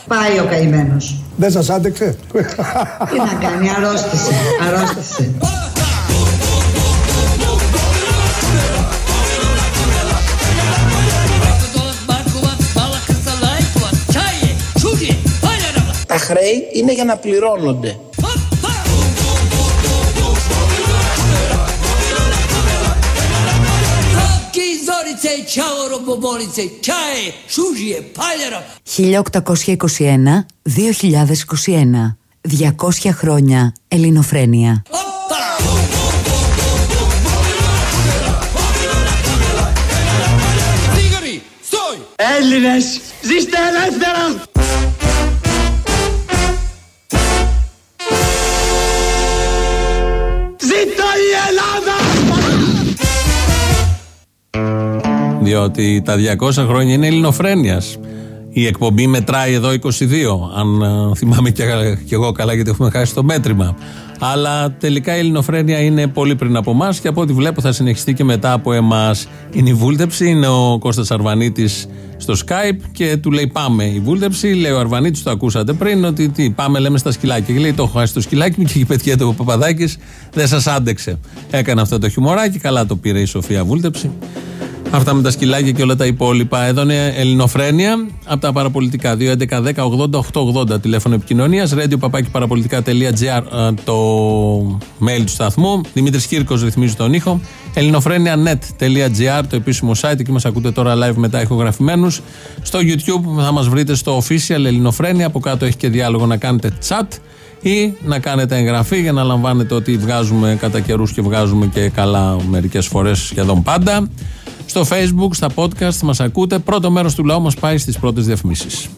Πάει ο καημένος. Δεν σας άντεξε; Τι να κάνει, αρρώστησε. Αρρώστησε. Τα χρέη είναι για να πληρώνονται. «1821-2021. 200 χρόνια ελληνοφρένεια». Έλληνες, ζήστε ελεύθερα! Ζήτω η Ελλάδα! Διότι τα 200 χρόνια είναι ελληνοφρένειας. Η εκπομπή μετράει εδώ 22, αν ε, θυμάμαι και, και εγώ καλά, γιατί έχουμε χάσει το μέτρημα. Αλλά τελικά η ελληνοφρένεια είναι πολύ πριν από εμάς και από ό,τι βλέπω θα συνεχιστεί και μετά από εμάς. Είναι η βούλτεψη, είναι ο Κώστας Αρβανίτης στο Skype και του λέει Πάμε η βούλτεψη. Λέει ο Αρβανίτης, το ακούσατε πριν, ότι τι, πάμε λέμε στα σκυλάκια. Και λέει Το έχω χάσει το σκυλάκι μου και εκεί πετιέται ο Παπαδάκης, δεν σας άντεξε. Έκανε αυτό το χιουμοράκι, καλά το πήρε η Σοφία Βούλτεψη. Αυτά με τα σκυλάκια και όλα τα υπόλοιπα. Εδώ είναι Ελληνοφρένια από τα παραπολιτικά. 2.11.10.80.880 τηλέφωνο επικοινωνίας. Radio παραπολιτικά.gr το mail του σταθμού. Δημήτρης Κύρκος ρυθμίζει τον ήχο. ελληνοφρένια.net.gr το επίσημο site. Εκεί μας ακούτε τώρα live μετά ηχογραφημένους. Στο YouTube θα μας βρείτε στο official Ελληνοφρένια. Από κάτω έχει και διάλογο να κάνετε chat ή να κάνετε εγγραφή για να λαμβάνετε ότι βγάζουμε κατά καιρούς και βγάζουμε και καλά μερικές φορές σχεδόν πάντα. Στο facebook, στα podcast μας ακούτε. Πρώτο μέρος του λαού μας πάει στις πρώτες διαφημίσεις.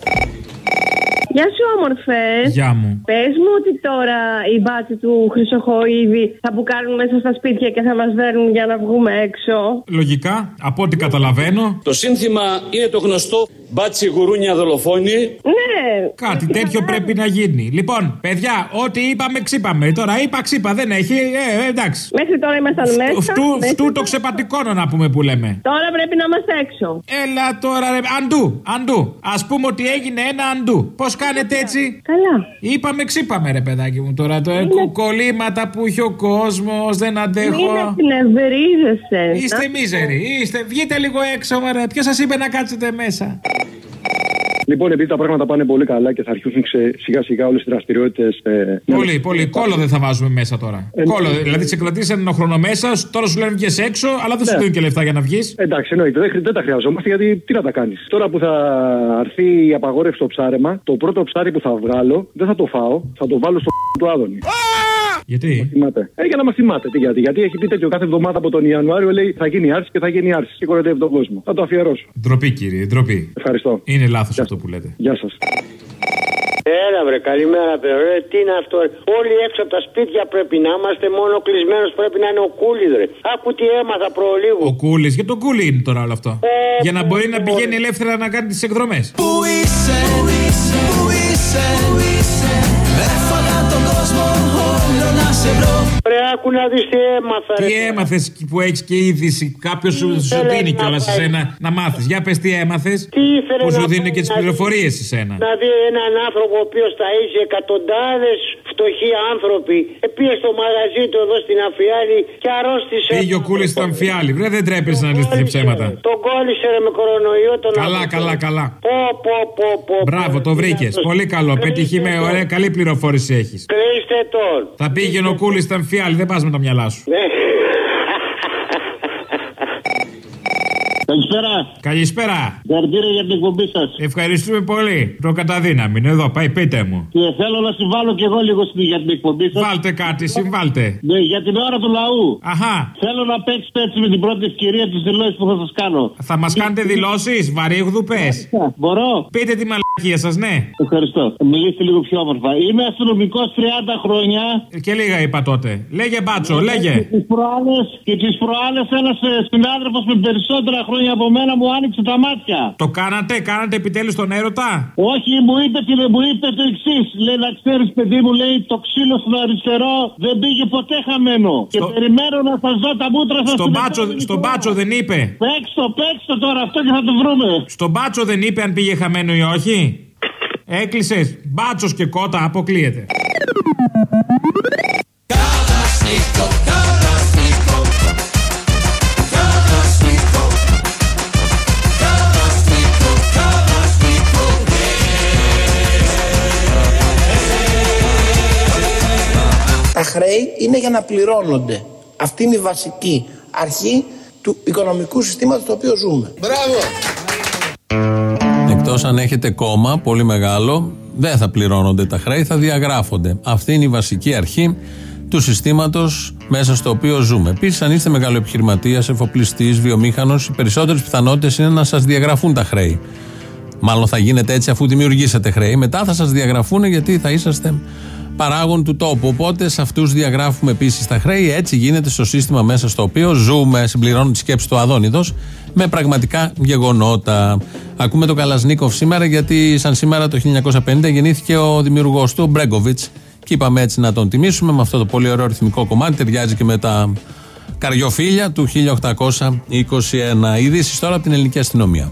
Γεια σου, όμορφε. Γεια μου. Πες μου ότι τώρα οι μπάτσοι του Χρυσοχοίδη θα μπουκάρουν μέσα στα σπίτια και θα μας δέρνουν για να βγούμε έξω. Λογικά, από ό,τι καταλαβαίνω. Το σύνθημα είναι το γνωστό μπάτσι γουρούνια δολοφόνη. Ναι. Κάτι τέτοιο πρέπει να γίνει. Λοιπόν, παιδιά, ό,τι είπαμε, ξύπαμε. Τώρα είπα, ξύπα, δεν έχει. Ε, εντάξει. Μέχρι τώρα ήμασταν μέσα. Φτού, μέχρι φτού το ξεπατικόνο να πούμε που λέμε. Τώρα πρέπει να είμαστε έξω. Έλα τώρα, ρε. Αντού, αντού. Α πούμε ότι έγινε ένα αντού. Πώς κάνετε έτσι; Καλά. Είπαμε, ξύπαμε, ρε παιδάκι μου τώρα. Το είναι... κολλήματα που έχει ο κόσμος, δεν αντέχω. Μην εκνευρίζεσαι. Είστε μίζεροι. Είστε. Βγείτε λίγο έξω, μωρέ. Ποιος σας είπε να κάτσετε μέσα; Λοιπόν, επειδή τα πράγματα πάνε πολύ καλά και θα αρχίσουν ξε- σιγά σιγά όλες τι δραστηριότητες. Ε, Πολύ, πολύ. Κόλλο δεν θα βάζουμε μέσα τώρα. Ε, Κόλλο. ναι. Δηλαδή σε κρατήσαν ένα χρόνο μέσα, τώρα σου λένε βγες έξω, αλλά δεν σου Ναι. δίνουν και λεφτά για να βγεις. Εντάξει, εννοείται. Δεν, χρ- δεν τα χρειαζόμαστε γιατί τι να τα κάνεις. Τώρα που θα έρθει η απαγόρευση στο ψάρεμα, το πρώτο ψάρι που θα βγάλω δεν θα το φάω, θα το βάλω στο του Άδωνη. Γιατί; Θυμάται. Ε, για να μας θυμάται. Τι, γιατί, γιατί έχει πει τέτοιο κάθε εβδομάδα από τον Ιανουάριο λέει θα γίνει άρση και θα γίνει άρση. Και κοροϊδεύει τον κόσμο. Θα το αφιερώσω. Ντροπή, κύριε, ντροπή. Ευχαριστώ. Είναι λάθος αυτό που λέτε. Γεια σας. Έλα βρε, καλημέρα παιδιά. Ρε, τι είναι αυτό. ρε; Όλοι έξω από τα σπίτια πρέπει να είμαστε. Μόνο κλεισμένος πρέπει να είναι ο κούλι, ρε. Άκου τι έμαθα προλίγου. Ο Κούλης, για τον Κούλης είναι τώρα όλο αυτό; Ε, Για να μπορεί να πηγαίνει ελεύθερα να κάνει τις εκδρομές. Πού είσαι, πού είσαι, Έφαγα σε βρω Ρε, άκου να δεις τι έμαθα. Τι έμαθες που έχεις και είδηση, κάποιος σου, σου ήθελε δίνει να κιόλας πάει. εσένα να μάθεις. Για πες τι έμαθες. Τι ήθελε Που σου να δίνουν πάει και τις να δει- πληροφορίες εσένα. Να δει έναν άνθρωπο ο οποίος θα είχε εκατοντάδες φτωχοί άνθρωποι. Ε, πήγε στο μαγαζί του εδώ στην Αφιάλη και αρρώστησε. Πήγε ο Κούλης στο αμφιάλι. Βρε δεν τρέπεσαι να λες τέτοια ψέματα. Τον κόλλησε ρε, με κορονοϊό τον Καλά, άνθρωπο. καλά, καλά. Πω, πω, πω, πω. Μπράβο, το βρήκες. Πολύ καλό. Πετυχημένο, ωραία, καλή πληροφόρηση έχεις. Κλείστε τον. Θα πήγαινε ο Κούλη στα αμφιάλι, δεν πας με τα μυαλά σου. Ναι. Καλησπέρα. Καλησπέρα. Συγχαρητήρια για την εκπομπή σας. Ευχαριστούμε πολύ. Το καταδύναμη. Είναι εδώ, πάει, πείτε μου. Και θέλω να συμβάλλω κι εγώ λίγο στη- για την εκπομπή σας. Βάλτε κάτι, συμβάλτε. Ναι, για την ώρα του λαού. Αχά. Θέλω να παίξετε έτσι με την πρώτη ευκαιρία τις δηλώσεις που θα σας κάνω. Θα μας κάνετε δηλώσεις, βαρύγδου πες. Μπορώ; Πείτε τη μαλακία σας, ναι. Ευχαριστώ. Μιλήστε λίγο πιο όμορφα. Είμαι αστυνομικός 30 χρόνια. Και λίγα είπα τότε. Λέγε μπάτσο, λέγε. Και τις προάλλες, και τις προάλλες ένας ε, συνάδελφος με περισσότερα χρόνια από μένα μου άνοιξε τα μάτια. Το κάνατε, κάνατε επιτέλους τον έρωτα; Όχι, μου είπε, φίλε, μου είπε το εξής. Λέει να ξέρεις, παιδί μου, λέει το ξύλο στον αριστερό δεν πήγε ποτέ χαμένο. Και περιμένω να σας δω τα μούτρα σας Στον μπάτσο, στον μπάτσο δεν είπε; Παίξτε, παίξτε τώρα αυτό και θα το βρούμε. Στον μπάτσο δεν είπε αν πήγε χαμένο ή όχι; Έκλεισες. Μπάτσος και κότα αποκλείεται. Τα χρέη είναι για να πληρώνονται. Αυτή είναι η βασική αρχή του οικονομικού συστήματος στο οποίο ζούμε. Μπράβο! Εκτός αν έχετε κόμμα πολύ μεγάλο, δεν θα πληρώνονται τα χρέη, θα διαγράφονται. Αυτή είναι η βασική αρχή του συστήματος μέσα στο οποίο ζούμε. Επίσης, αν είστε μεγάλο επιχειρηματίας, εφοπλιστής, βιομήχανος, οι περισσότερες πιθανότητες είναι να σας διαγραφούν τα χρέη. Μάλλον θα γίνεται έτσι αφού δημιουργήσατε χρέη. Μετά θα σας διαγραφούν γιατί θα είσαστε παράγων του τόπου. Οπότε σε αυτούς διαγράφουμε επίσης τα χρέη. Έτσι γίνεται στο σύστημα μέσα στο οποίο ζούμε. Συμπληρώνω τη σκέψη του Αδόνιδος με πραγματικά γεγονότα. Ακούμε τον Καλασνίκοφ σήμερα γιατί, σαν σήμερα το 1950, γεννήθηκε ο δημιουργός του, ο Μπρέγκοβιτς. Και είπαμε έτσι να τον τιμήσουμε με αυτό το πολύ ωραίο ρυθμικό κομμάτι. Ταιριάζει και με τα καριοφίλια του 1821. Ειδήσεις τώρα από την ελληνική αστυνομία.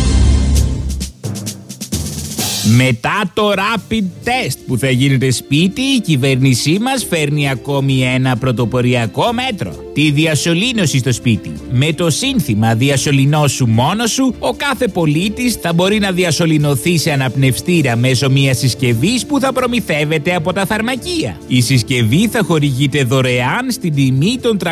Μετά το rapid test που θα γίνεται σπίτι, η κυβέρνησή μας φέρνει ακόμη ένα πρωτοποριακό μέτρο. Τη διασωλήνωση στο σπίτι. Με το σύνθημα «Διασωληνώσου μόνος σου», ο κάθε πολίτης θα μπορεί να διασωληνωθεί σε αναπνευστήρα μέσω μιας συσκευής που θα προμηθεύεται από τα φαρμακεία. Η συσκευή θα χορηγείται δωρεάν στην τιμή των 350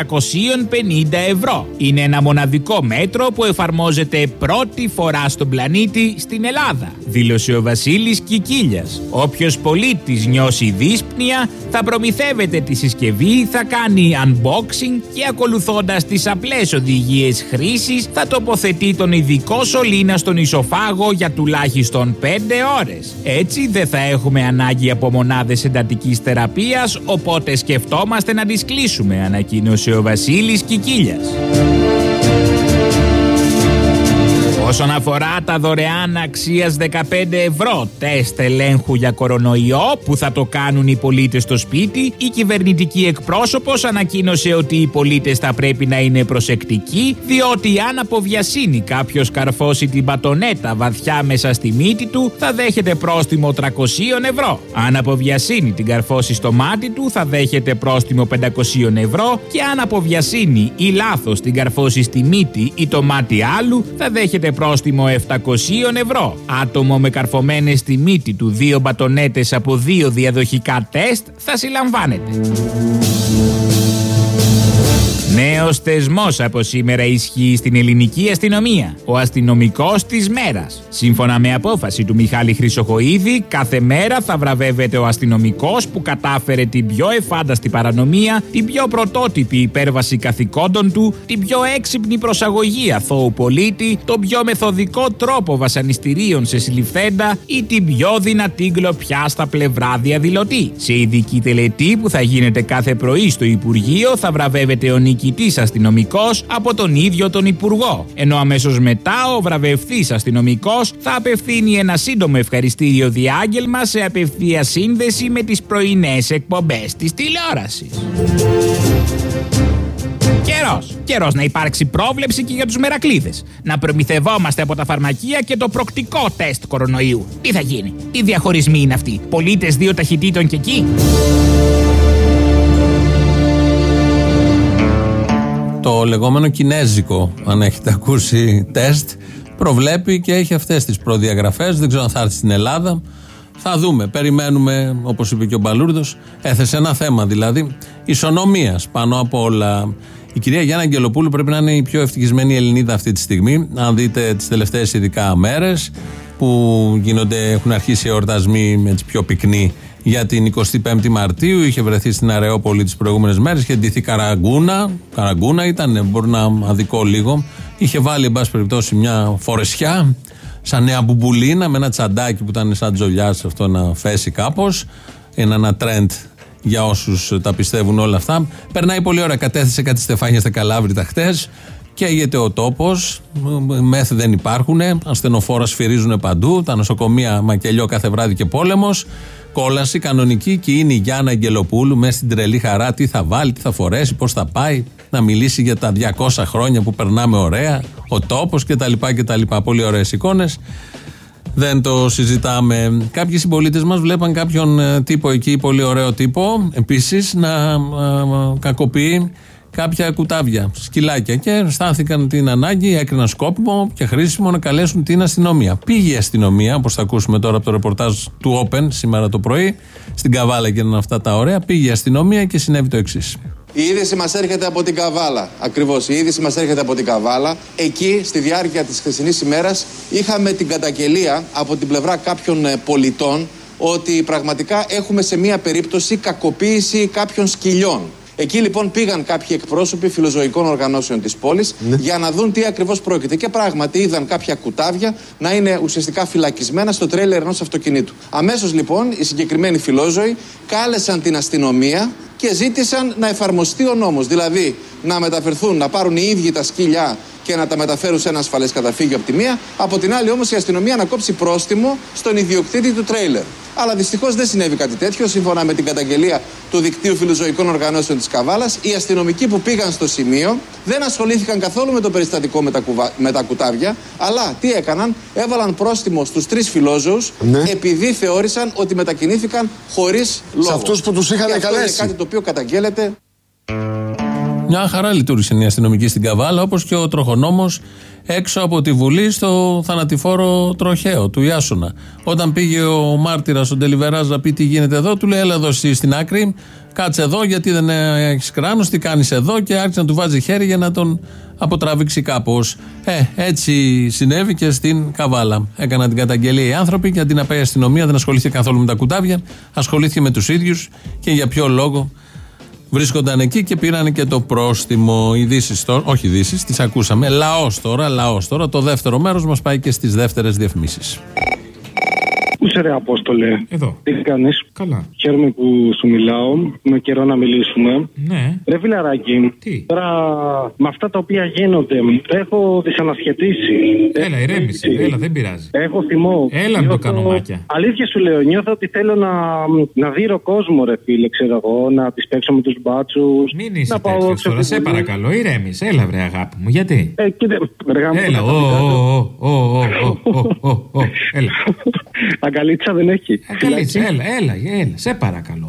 ευρώ. Είναι ένα μοναδικό μέτρο που εφαρμόζεται πρώτη φορά στον πλανήτη στην Ελλάδα, δήλωσε ο Βασίλης Κικίλιας. Όποιος πολίτης νιώσει δύσπνοια θα προμηθεύεται τη συσκευή, θα κάνει unboxing και ακολουθώντας τις απλές οδηγίες χρήσης θα τοποθετεί τον ειδικό σωλήνα στον ισοφάγο για τουλάχιστον 5 ώρες. Έτσι δεν θα έχουμε ανάγκη από μονάδες εντατικής θεραπείας οπότε σκεφτόμαστε να τις κλείσουμε ανακοίνωσε ο Βασίλης Κικίλιας. Όσον αφορά τα δωρεάν αξίας 15 ευρώ τεστ ελέγχου για κορονοϊό που θα το κάνουν οι πολίτες στο σπίτι, η κυβερνητική εκπρόσωπος ανακοίνωσε ότι οι πολίτες θα πρέπει να είναι προσεκτικοί διότι αν από βιασύνη κάποιος καρφώσει την πατονέτα βαθιά μέσα στη μύτη του θα δέχεται πρόστιμο 300 ευρώ. Αν από βιασύνη την καρφώσει στο μάτι του θα δέχεται πρόστιμο 500 ευρώ και αν από βιασύνη ή λάθος την καρφώσει στη μύτη ή το μάτι άλλου θα δέχεται πρόστιμο 700 ευρώ. Άτομο με καρφωμένες στη μύτη του δύο μπατονέτες από δύο διαδοχικά τεστ θα συλλαμβάνεται. Νέος θεσμός από σήμερα ισχύει στην ελληνική αστυνομία. Ο αστυνομικός της μέρας. Σύμφωνα με απόφαση του Μιχάλη Χρυσοχοίδη, κάθε μέρα θα βραβεύεται ο αστυνομικός που κατάφερε την πιο εφάνταστη παρανομία, την πιο πρωτότυπη υπέρβαση καθηκόντων του, την πιο έξυπνη προσαγωγή αθώου πολίτη, τον πιο μεθοδικό τρόπο βασανιστήριων σε συλληφθέντα ή την πιο δυνατή γκλοπιά στα πλευρά διαδηλωτή. Σε ειδική τελετή που θα γίνεται κάθε πρωί στο Υπουργείο θα βραβεύεται ο νικητή αστυνομικός από τον ίδιο τον Υπουργό. Ενώ αμέσως μετά ο βραβευτή αστυνομικός θα απευθύνει ένα σύντομο ευχαριστήριο διάγγελμα σε απευθεία σύνδεση με τις πρωινές εκπομπές της τηλεόρασης. Καιρός. Καιρός να υπάρξει πρόβλεψη και για τους μερακλείδες. Να προμηθευόμαστε από τα φαρμακεία και το προκτικό τεστ κορονοϊού. Τι θα γίνει, τι διαχωρισμοί είναι αυτοί, πολίτες δύο ταχυτήτων και εκεί; Το λεγόμενο κινέζικο, αν έχετε ακούσει τεστ, προβλέπει και έχει αυτές τις προδιαγραφές. Δεν ξέρω αν θα έρθει στην Ελλάδα. Θα δούμε. Περιμένουμε, όπως είπε και ο Μπαλούρδος, έθεσε ένα θέμα δηλαδή ισονομίας πάνω από όλα. Η κυρία Γιάννα Αγγελοπούλου πρέπει να είναι η πιο ευτυχισμένη Ελληνίδα αυτή τη στιγμή. Αν δείτε τις τελευταίες ειδικά μέρες που γίνονται, έχουν αρχίσει οι εορτασμοί με τις πιο πυκνοί για την 25η Μαρτίου. Είχε βρεθεί στην Αρεόπολη τις προηγούμενες μέρες. Είχε ντυθεί καραγκούνα. Καραγκούνα ήταν, μπορεί να αδικό λίγο. Είχε βάλει, εν πάση περιπτώσει, μια φορεσιά, σαν νέα μπουμπουλίνα, με ένα τσαντάκι που ήταν σαν τζολιά αυτό να φέσει κάπως. Είναι ένα τρέντ για όσους τα πιστεύουν όλα αυτά. Περνάει πολύ ώρα. Κατέθεσε κάτι στεφάνια στα Καλάβρητα χτες. Καίγεται ο τόπος, μεθ δεν υπάρχουν, ασθενοφόρα σφυρίζουν παντού, τα νοσοκομεία μακελιό κάθε βράδυ και πόλεμος. Κόλαση κανονική και είναι η Γιάννα Αγγελοπούλου μέσα στην τρελή χαρά. Τι θα βάλει, τι θα φορέσει, πώς θα πάει, να μιλήσει για τα 200 χρόνια που περνάμε ωραία, ο τόπος κτλ. κτλ. Πολύ ωραίες εικόνες. Δεν το συζητάμε. Κάποιοι συμπολίτες μας βλέπαν κάποιον ε, τύπο εκεί, πολύ ωραίο τύπο, επίσης να ε, ε, κακοποιεί κάποια κουτάβια, σκυλάκια. Και αισθάνθηκαν την ανάγκη, έκριναν σκόπιμο και χρήσιμο να καλέσουν την αστυνομία. Πήγε η αστυνομία, όπως θα ακούσουμε τώρα από το ρεπορτάζ του Open σήμερα το πρωί, στην Καβάλα γίνανε αυτά τα ωραία. Πήγε η αστυνομία και συνέβη το εξής. Η είδηση μας έρχεται από την Καβάλα. Ακριβώς. Η είδηση μας έρχεται από την Καβάλα. Εκεί, στη διάρκεια της χθεσινής ημέρας, είχαμε την καταγγελία από την πλευρά κάποιων ε, πολιτών ότι πραγματικά έχουμε σε μία περίπτωση κακοποίηση κάποιων σκυλιών. Εκεί λοιπόν πήγαν κάποιοι εκπρόσωποι φιλοζωικών οργανώσεων της πόλης για να δουν τι ακριβώς πρόκειται. Και πράγματι είδαν κάποια κουτάβια να είναι ουσιαστικά φυλακισμένα στο τρέλερ ενός αυτοκινήτου. Αμέσως λοιπόν οι συγκεκριμένοι φιλόζωοι κάλεσαν την αστυνομία και ζήτησαν να εφαρμοστεί ο νόμος. Δηλαδή να μεταφερθούν, να πάρουν οι ίδιοι τα σκύλια και να τα μεταφέρουν σε ένα ασφαλές καταφύγιο από τη μία. Από την άλλη όμως η αστυνομία να κόψει πρόστιμο στον ιδιοκτήτη του τρέιλερ. Αλλά δυστυχώς δεν συνέβη κάτι τέτοιο. Σύμφωνα με την καταγγελία του Δικτύου Φιλοζωικών Οργανώσεων της Καβάλας, οι αστυνομικοί που πήγαν στο σημείο δεν ασχολήθηκαν καθόλου με το περιστατικό με τα, κουβα... με τα κουτάβια. Αλλά τι έκαναν, έβαλαν πρόστιμο στους τρεις φιλόζωους επειδή θεώρησαν ότι μετακινήθηκαν χωρίς λόγο. αυτούς που τους είχαν Και αυτό καλέσει. Είναι κάτι το οποίο καταγγέλλεται Μια χαρά λειτουργήσε η αστυνομική στην Καβάλα, όπως και ο τροχονόμος έξω από τη Βουλή στο θανατηφόρο τροχαίο του Ιάσονα. Όταν πήγε ο μάρτυρας ο Ντελιβεράζ να πει τι γίνεται εδώ, του λέει: Έλα εδώ εσύ στην άκρη, κάτσε εδώ γιατί δεν έχεις κράνος, τι κάνεις εδώ, και άρχισε να του βάζει χέρι για να τον αποτραβήξει κάπως. Ε, έτσι συνέβη και στην Καβάλα. Έκαναν την καταγγελία οι άνθρωποι και αντί να πάει η αστυνομία δεν ασχολήθηκε καθόλου με τα κουτάβια, ασχολήθηκε με τους ίδιους και για ποιο λόγο βρίσκονταν εκεί και πήραν και το πρόστιμο. Ειδήσει τώρα, όχι ειδήσει, τις ακούσαμε. Λαός τώρα, λαός τώρα. Το δεύτερο μέρος μας πάει και στις δεύτερες διαφημίσεις. Πού σε ρε Απόστολε; Εδώ. Τι κάνεις; Καλά. Χαίρομαι που σου μιλάω. Με καιρό να μιλήσουμε. Ναι. Ρε φιλαράκι. Τι; Τώρα με αυτά τα οποία γίνονται έχω δυσανασχετήσει. Έλα, ηρέμησε. Έλα, δεν πειράζει. Έχω θυμό. Έλα με το Νιώθω- κανομάκια. Αλήθεια σου λέω, νιώθω ότι θέλω να, να δείρω κόσμο, ρε φίλε, ξέρω εγώ, να τις παίξω με τους μπάτσους. Μην είσαι να πάω τέτοιος έξω τώρα, από σε τη Βουλή. παρακαλώ, ηρέμησε. Έλα, βρε αγάπη μου, γιατί; Ε, κοίτα, ρε γάμο, Έλα, το ο, κάτω- ο, ο, ο, ο, ο, ο, ο, έλα. Αγκαλίτσα δεν έχει. Αγκαλίτσα, έλα, έλα, έλα, σε παρακαλώ.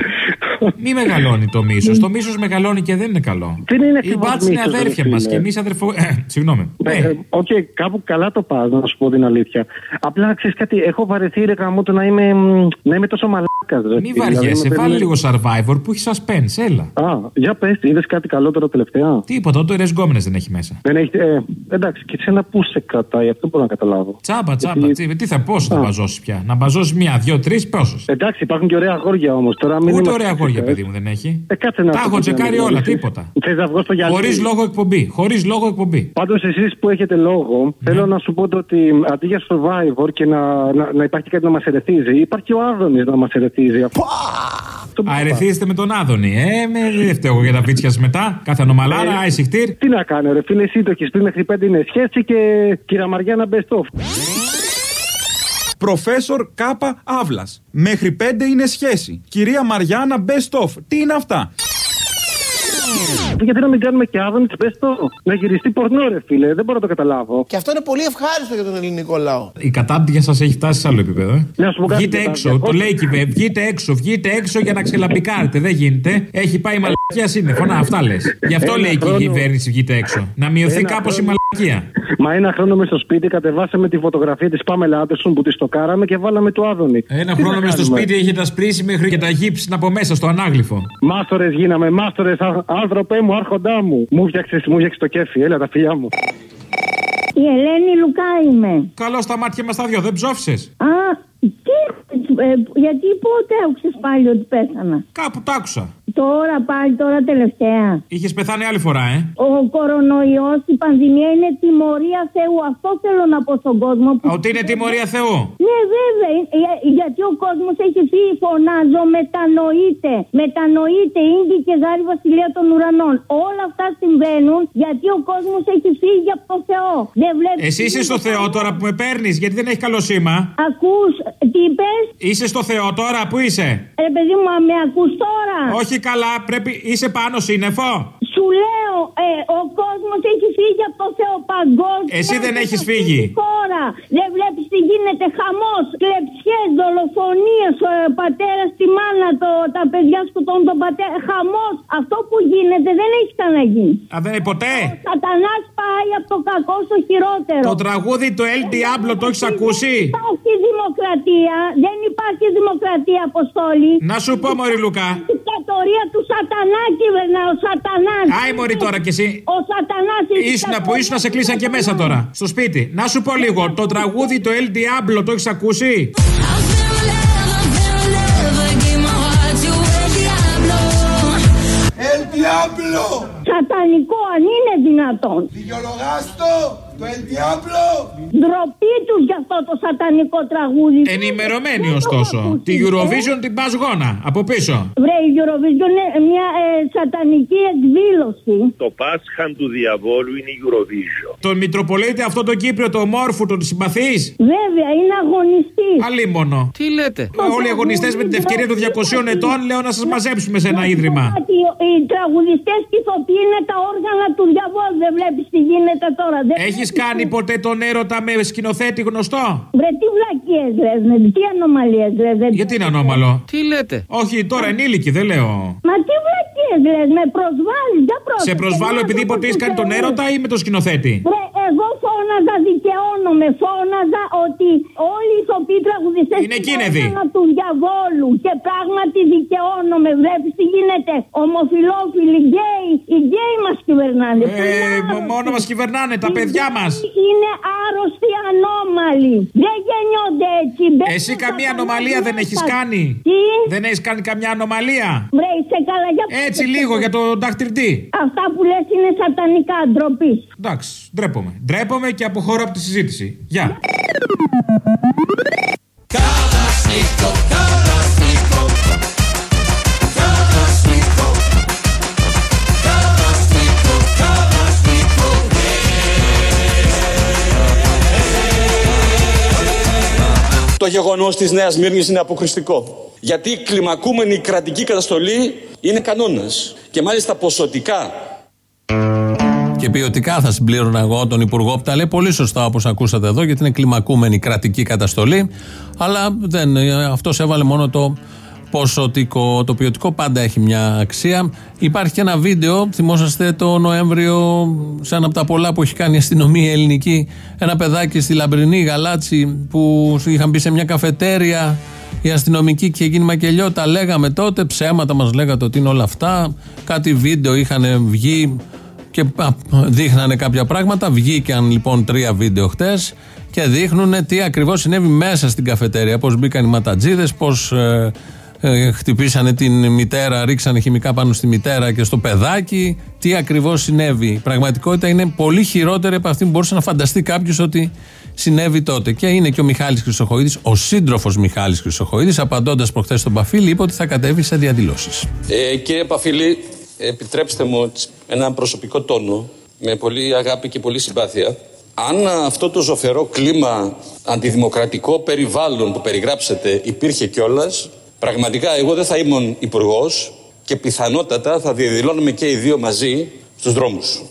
Μη μεγαλώνει το μίσος. Το μίσος μεγαλώνει και δεν είναι καλό. Δεν είναι Οι ακριβώς μπάτς είναι μίσος, ρε αδέρφια μας φίλε. και εμείς αδερφο. Ε, Συγγνώμη. Ε, ε, Οκ, κάπου καλά το πας, να σου πω την αλήθεια. Απλά ξέρεις κάτι, έχω βαρεθεί ρε γάμο το να είμαι, μ, να είμαι τόσο μαλάκας. Μη βαριέσαι, βάλε λίγο survivor που έχει suspense, έλα. Α, για πες, είδες κάτι καλό τώρα τελευταία; Τίποτα, ούτε ρες γκόμενες δεν έχει μέσα. Δεν έχει, ε, εντάξει, και εσένα πού σε κρατάει, αυτό μπορώ να καταλάβω. Τσάμπα, τσάμπα. Γιατί- Τι, τι θα, πόσο θα Α. μπαζώσει πια. Να μπαζώσει μία, δύο, τρεις, πόσο. Εντάξει, υπάρχουν και ωραία αγόρια όμως. Τώρα μην Ούτε είμαστε ωραία αγόρια, φυσικά, παιδί μου, δεν έχει. Ε, κάτσε να Τα σου έχω πω τσεκάρει την όλα, αλήθεια. τίποτα. Θες να βγω στο γυαλί. Χωρίς λόγο εκπομπή. Χωρίς λόγο εκπομπή. Πάντως, εσείς που έχετε λόγο, Ναι. θέλω να σου πω το ότι αντί για survivor και να, να, να υπάρχει κάτι να μας ερεθίζει, υπάρχει ο Άδωνης να μας ερεθίζει. Α, ερεθίζετε με τον Άδωνη. Ε, με δεν φταίω εγώ για τα βίτσια σας μετά. Κάθε ανομαλάρα, Ε, άισιχτήρ. Τι να κάνω, ρε φίλε, εσύ το έχεις πει μέχρι πέντε είναι σχέση και κυρα Μαριάννα best of. Προφέσορ Κάπα Αύλας. Μέχρι πέντε είναι σχέση. Κυρία Μαριάννα Best of. Τι είναι αυτά; Γιατί να μην κάνουμε και Άδωνη best of; Να γυριστεί πορνό, ρε φίλε, δεν μπορώ να το καταλάβω. Και αυτό είναι πολύ ευχάριστο για τον ελληνικό λαό. Η κατάντια σας έχει φτάσει σε άλλο επίπεδο. Ε. Να σου πω κάτι, Βγείτε κατάντια. έξω. Το Όχι. λέει η κυβέρνηση. Βγείτε έξω, βγείτε έξω για να ξελαμπικάρετε. Δεν γίνεται. Έχει πάει η μαλακία σύννεφο. Να, αυτά λες. Γι' αυτό Ένα λέει και η χρόνο- κυβέρνηση βγείτε έξω. Να μειωθεί Ένα κάπως η χρόνο- μαλακία. Μα ένα χρόνο μες στο σπίτι κατεβάσαμε τη φωτογραφία της Πάμελα Άντερσον που τη το κάραμε και βάλαμε του Άδωνη. Ένα Τι χρόνο να μες στο κάνουμε; σπίτι έχει τα σπρίσει μέχρι και τα γύψει από μέσα στο ανάγλυφο. Μάστορες γίναμε, μάστορες, άνθρωπέ μου, άρχοντά μου. Μου φτιάξες μου φτιάξες το κέφι, έλα τα φιλιά μου. Η Ελένη Λουκά είμαι. Καλό στα μάτια μας τα δυο, δεν ψόφισες; Α, τι, ε, γιατί πότε άκουσες πάλι ότι πέθανα; Κάπου τ' άκουσα. Τώρα πάλι, τώρα τελευταία. Είχες πεθάνει άλλη φορά, ε; Ο κορονοϊός, η πανδημία είναι τιμωρία Θεού. Αυτό θέλω να πω στον κόσμο. Που... Ότι είναι τιμωρία Θεού; Ναι, βέβαια. Ε, ε, Γιατί ο κόσμος έχει φύγει, φωνάζω, μετανοείται. Μετανοείται, ίγκη και γάρι βασιλεία των ουρανών. Όλα αυτά συμβαίνουν γιατί ο κόσμος έχει φύγει από το Θεό. Δεν βλέπεις Εσύ είσαι στο Θεό τώρα που με παίρνεις, γιατί δεν έχει καλό σήμα. Ακούς, τι είπες, Είσαι στο Θεό τώρα, πού είσαι; ρε παιδί μου, α, με ακούς τώρα. Όχι καλά, πρέπει. Είσαι πάνω σύννεφο. Σου λέω, ε, ο κόσμος έχει φύγει από το Θεό παγκόσμιο. Εσύ δεν και έχεις σε φύγει. αυτή τη Χώρα. Δεν βλέπεις τι γίνεται. Χαμός, κλεψιές, δολοφονίες. Ο πατέρας στη μάνα, το, τα παιδιά σκοτώνουν τον πατέρα. Χαμός. Αυτό που γίνεται δεν έχει ξαναγίνει. Α, δεν είναι ποτέ; Σατανάς πάει από το κακό στο χειρότερο. Το τραγούδι το El Diablo το έχεις ακούσει; Δεν υπάρχει δημοκρατία. Δεν υπάρχει δημοκρατία, Αποστόλη. Να σου πω, Μωρή Λουκά. Η δικτατορία του Σατανά κυβερνά. Ο Σατανάς. Άι, Μωρή τώρα κι εσύ. Ο Σατανά. Ήσουνα που ήσουν, σε κλείσαν και μέσα τώρα. Στο σπίτι. Να σου πω λίγο, το τραγούδι το El Diablo το έχεις ακούσει; El διάβλο! Σατανικό, αν είναι δυνατόν. Δικαιολογάστο! Το El Diablo! Ντροπή τους για αυτό το σατανικό τραγούδι. Ενημερωμένη ωστόσο. Τη Eurovision την πας γόνα από πίσω. Βρε, η Eurovision είναι μια ε, σατανική εκδήλωση. Το Πάσχαν του διαβόλου είναι η Eurovision. Τον Μητροπολίτη αυτό το Κύπριο, το μόρφου, τον συμπαθείς; Βέβαια, είναι αγωνιστής. Αλίμονο. Τι λέτε; Όλοι οι αγωνιστές με την ευκαιρία των 200 ετών λέω να σας μαζέψουμε σε ένα ίδρυμα. Οι, οι τραγουδιστές και οι ηθοποιοί είναι τα όργανα του διαβόλου. Δεν βλέπεις τι γίνεται τώρα. Δεν Έχεις κάνει ποτέ τον έρωτα με σκηνοθέτη γνωστό; Βρε, τι βλακίες λες, με τι ανομαλίες λες. Γιατί είναι ανώμαλο; Τι λέτε; Όχι, τώρα ενήλικη, δεν λέω. Μα τι βλακίες λες, με προσβάλλεις. Για πρόσεχε. Σε προσβάλλω επειδή ποτέ έχεις κάνει τον έρωτα ή με τον σκηνοθέτη; Βρε, εγώ φώναζα, δικαιώνομαι. Φώναζα ότι όλοι οι ηθοποιοί τραγουδιστές Είναι κίναιδοι. του διαβόλου. Και πράγματι δικαιώνομαι. Βλέπει τι γίνεται. Ομοφυλόφιλοι, γκέι. Οι γκέι μας κυβερνάνε. Ε, μ- μόνο μας κυβερνάνε, τα παιδιά μας. Είναι άρρωστοι ανώμαλοι. Δεν γεννιόνται έτσι. Μπαίνουν Εσύ καμία στα ανομαλία δεν κανάλια έχεις σας. κάνει; Τι; Δεν έχεις κάνει καμιά ανομαλία; Βρε, είσαι καλά για Έτσι λίγο για τον δαχτυλτή. Αυτά που λες είναι σατανικά ντροπή. Εντάξει, ντρέπομαι. Ντρέπομαι και αποχωρώ από τη συζήτηση. Γεια. Το γεγονός της Νέας Μύρνης είναι αποκριστικό. Γιατί η κλιμακούμενη κρατική καταστολή είναι κανόνας. Και μάλιστα ποσοτικά. Και ποιοτικά θα συμπλήρωνα εγώ τον Υπουργό που τα λέει πολύ σωστά όπως ακούσατε εδώ, γιατί είναι κλιμακούμενη κρατική καταστολή. Αλλά δεν, αυτός έβαλε μόνο το ποσοτικό. Το ποιοτικό πάντα έχει μια αξία. Υπάρχει και ένα βίντεο, θυμόσαστε το Νοέμβριο, σε ένα από τα πολλά που έχει κάνει η αστυνομία ελληνική, ένα παιδάκι στη Λαμπρινή Γαλάτσι που είχαν μπει σε μια καφετέρια οι αστυνομικοί και γίνει μακελιό. Τα λέγαμε τότε, ψέματα μας λέγατε ότι είναι όλα αυτά. Κάτι βίντεο είχαν βγει και α, δείχνανε κάποια πράγματα. Βγήκαν λοιπόν τρία βίντεο χτες και δείχνουν τι ακριβώς συνέβη μέσα στην καφετέρια. Πώς μπήκαν οι ματατζίδες, πώς ε, ε, χτυπήσανε την μητέρα, ρίξανε χημικά πάνω στη μητέρα και στο παιδάκι. Τι ακριβώς συνέβη; Η πραγματικότητα είναι πολύ χειρότερη από αυτή που μπορούσε να φανταστεί κάποιος ότι συνέβη τότε. Και είναι και ο Μιχάλης Χρυσοχοίδης, ο σύντροφος Μιχάλης Χρυσοχοίδης, απαντώντας προχθές στον Παφίλη, είπε ότι θα κατέβει σε διαδηλώσεις. Ε, κύριε Παφίλη, επιτρέψτε μου ένα προσωπικό τόνο, με πολύ αγάπη και πολύ συμπάθεια. Αν αυτό το ζωφερό κλίμα αντιδημοκρατικό περιβάλλον που περιγράψετε υπήρχε κιόλας, πραγματικά εγώ δεν θα ήμουν υπουργός και πιθανότατα θα διαδηλώνουμε και οι δύο μαζί στους δρόμους.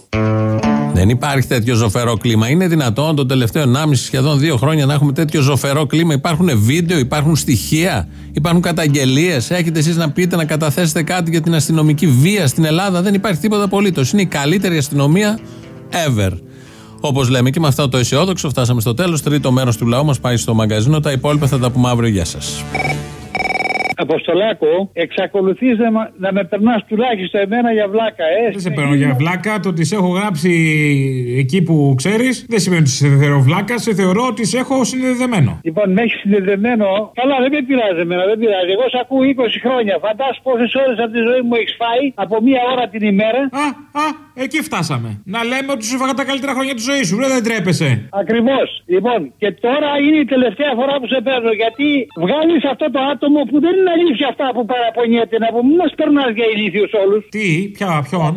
Δεν υπάρχει τέτοιο ζωφερό κλίμα. Είναι δυνατόν το τελευταίο 1,5 σχεδόν δύο χρόνια να έχουμε τέτοιο ζωφερό κλίμα. Υπάρχουν βίντεο, υπάρχουν στοιχεία, υπάρχουν καταγγελίες. Έχετε εσείς να πείτε, να καταθέσετε κάτι για την αστυνομική βία στην Ελλάδα. Δεν υπάρχει τίποτα απολύτως. Είναι η καλύτερη αστυνομία ever. Όπως λέμε και με αυτό το αισιόδοξο, φτάσαμε στο τέλος. Τρίτο μέρος του λαού μας πάει στο μαγκαζίνο. Τα υπόλοιπα θα τα πούμε αύριο. Γεια σας. Αποστολάκο, εξακολουθείς να, μα- να με περνάς τουλάχιστον εμένα για βλάκα, ε. Δεν σε παίρνω για βλάκα. Το ότι σε έχω γράψει εκεί που ξέρεις δεν σημαίνει ότι σε θεωρώ βλάκα. Σε θεωρώ ότι σε έχω συνδεδεμένο. Λοιπόν, με έχεις συνδεδεμένο. Καλά, δεν με πειράζει εμένα, δεν πειράζει. Εγώ σε ακούω 20 χρόνια. Φαντάσου πόσες ώρες από τη ζωή μου έχεις φάει από μία ώρα την ημέρα; Α, α, εκεί φτάσαμε. Να λέμε ότι σου έφαγα τα καλύτερα χρόνια της ζωής σου. Ρε, δεν τρέπεσαι. Ακριβώς. Λοιπόν, και τώρα είναι η τελευταία φορά που σε παίρνω. Γιατί βγάλεις αυτό το άτομο που δεν είναι αλήθεια αυτά που παραπονιέται να πούμε. Μην μας περνάς για ηλίθιου όλους. Τι, ποια, ποιον;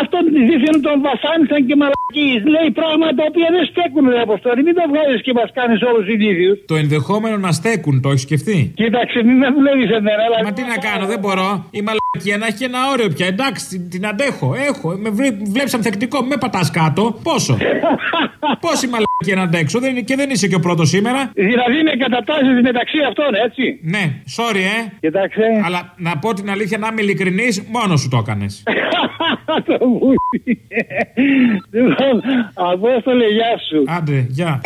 Αυτόν δίθεν τον βασάνισαν και μαλακεί. Λέει πράγματα τα οποία δεν στέκουν, ρε Αποστόλη. Μην τα βγάλει και μας κάνεις όλους ηλίθιους. Το ενδεχόμενο να στέκουν, το έχεις σκεφτεί; Κοίταξε, μην με δουλεύει εμένα. Αλλά... Μα τι να κάνω, δεν μπορώ. Η μαλακία να έχει και ένα όριο πια. Εντάξει, την, την αντέχω. Έχω. Με βλέπεις ανθεκτικό, με πατάς κάτω. Πόσο; Πόση μαλακία να αντέξω; Δεν, είναι- και δεν είσαι και ο πρώτος σήμερα. Δηλαδή με κατατάσσεις μεταξύ αυτών, έτσι. Ναι, sorry, ε. Κοιτάξτε. Αλλά να πω την αλήθεια, να είμαι ειλικρινής, μόνος σου το έκανες. Το βούτι. Λοιπόν, Απόστολε, γεια σου. Άντε, γεια.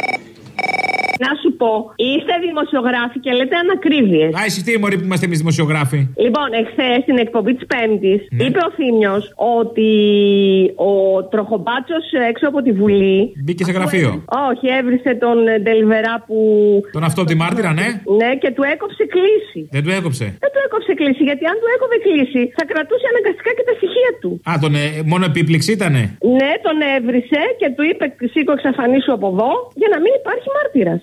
Να σου πω, είστε δημοσιογράφοι και λέτε ανακρίβειες. Α, εσύ τι μωρή που είμαστε εμείς δημοσιογράφοι; Λοιπόν, εχθές στην εκπομπή της Πέμπτης είπε ο Θήμιος ότι ο τροχομπάτσος έξω από τη Βουλή. Μπήκε σε γραφείο. Όχι, έβρισε τον Ντελιβερά που. Τον αυτό τη μάρτυρα, ναι. Ναι, και του έκοψε κλίση. Δεν του έκοψε. Δεν του έκοψε κλίση, γιατί αν του έκοβε κλίση θα κρατούσε αναγκαστικά και τα στοιχεία του. Α, τον, ε, μόνο επίπληξη ήτανε; Ναι, τον έβρισε και του είπε: Σήκω, εξαφανίσου από εδώ, για να μην υπάρχει μάρτυρας.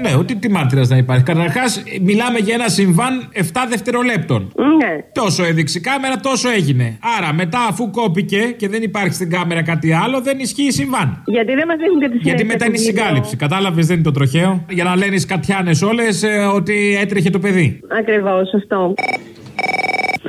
Ναι, ότι τι μάρτυρας να υπάρχει. Καταρχάς, μιλάμε για ένα συμβάν 7 δευτερολέπτων. Ναι. Τόσο έδειξε η κάμερα, τόσο έγινε. Άρα, μετά, αφού κόπηκε και δεν υπάρχει στην κάμερα κάτι άλλο, δεν ισχύει συμβάν. Γιατί δεν μας δείχνουν και τις Γιατί μετά είναι η συγκάλυψη. Κατάλαβες, δεν είναι το τροχαίο. Για να λένε οι σκατιάνες όλες ότι έτρεχε το παιδί. Ακριβώς, σωστό.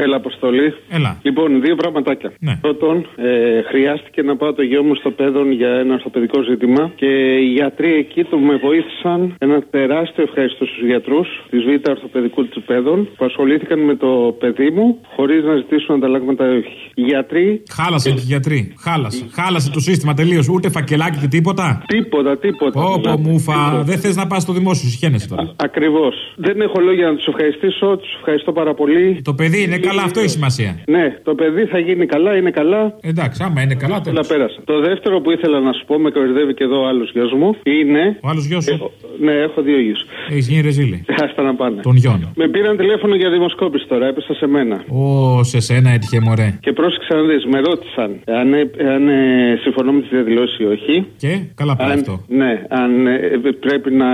Έλα, Αποστολή. Έλα. Λοιπόν, δύο πραγματάκια. Ναι. Πρώτον, ε, χρειάστηκε να πάω το γιο μου στο παιδόν για ένα ορθοπαιδικό ζήτημα και οι γιατροί εκεί του με βοήθησαν. Ένα τεράστιο ευχαριστώ στους γιατρούς της Β' Ορθοπαιδικού του Παιδών που ασχολήθηκαν με το παιδί μου χωρίς να ζητήσουν ανταλλάγματα ή όχι. Οι γιατροί. Χάλασε και οι γιατροί. Χάλασε. Χάλασε το σύστημα τελείως. Ούτε φακελάκι ούτε τίποτα. Τίποτα, τίποτα. Πω, πω, Δηλαδή, μούφα. τίποτα. Δεν θες να πας στο δημόσιο, συχαίνεσαι τώρα. Ακριβώς. Δεν έχω λόγια να τους ευχαριστήσω. Τους ευχαριστώ πάρα πολύ. Το παιδί είναι καλά, αυτό έχει σημασία. Ναι, το παιδί θα γίνει καλά, είναι καλά. Εντάξει, άμα είναι καλά, Όλα τέλος. πέρασα. Το δεύτερο που ήθελα να σου πω, με κορυδεύει και εδώ ο άλλος γιος μου, είναι. Ο άλλος γιος σου; Έχω- ναι, έχω δύο γιου. Έχεις γίνει ρεζίλη. Άστα να πάνε. Τον γιον. Με πήραν τηλέφωνο για δημοσκόπηση τώρα, έπεσα σε μένα. Ω, σε σένα έτυχε μωρέ. Και πρόσεξα να δεις, με ρώτησαν αν, ε, αν ε, συμφωνώ με τι διαδηλώσει ή όχι. Και καλά πάει Αν, αυτό. ναι, αν ε, πρέπει να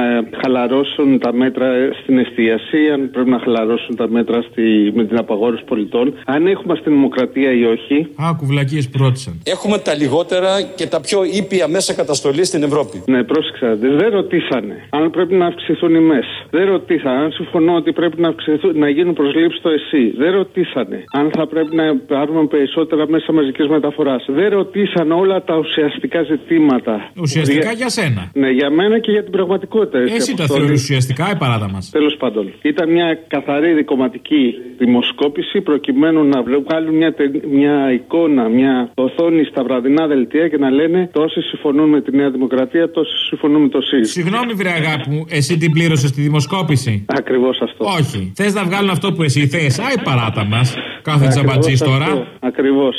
χαλαρώσουν τα μέτρα στην εστίαση, αν πρέπει να χαλαρώσουν τα μέτρα στη, με την απαγόρευση πολιτών, αν έχουμε στην δημοκρατία ή όχι. Α, κουβλακίες που ρώτησαν. Έχουμε τα λιγότερα και τα πιο ήπια μέσα καταστολής στην Ευρώπη. Ναι, πρόσεξα. να δεις, Δεν ρωτήσανε αν πρέπει να αυξηθούν οι ΜΕΣ. Δεν ρωτήσανε αν συμφωνώ ότι πρέπει να, αυξηθούν, να γίνουν προσλήψεις στο ΕΣΥ. Δεν ρωτήσανε αν θα πρέπει να πάρουμε περισσότερα μέσα μαζικής μεταφοράς. Δεν ρωτήσανε όλα τα ουσιαστικά ζητήματα. Ουσιαστικά για σένα. Ναι, για μένα και για την πραγματικότητα. Εσύ τα θεωρείς ουσιαστικά η παράδα μας. Τέλος πάντων, ήταν μια καθαρή δικοματική δημοσκόπηση προκειμένου να βγάλουν μια, τε- μια εικόνα, μια οθόνη στα βραδινά δελτία και να λένε τόσοι συμφωνούν με τη Νέα Δημοκρατία, τόσοι συμφωνούν με το ΣΥΡΙΖΑ. Συγγνώμη, βρε αγάπη μου, εσύ την πλήρωσες στη δημοσκόπηση. Ακριβώς αυτό. Όχι. Θες να βγάλουν αυτό που εσύ θες. Άι παράτα μας. Κάθε τσαμπατζής τώρα. Ακριβώς.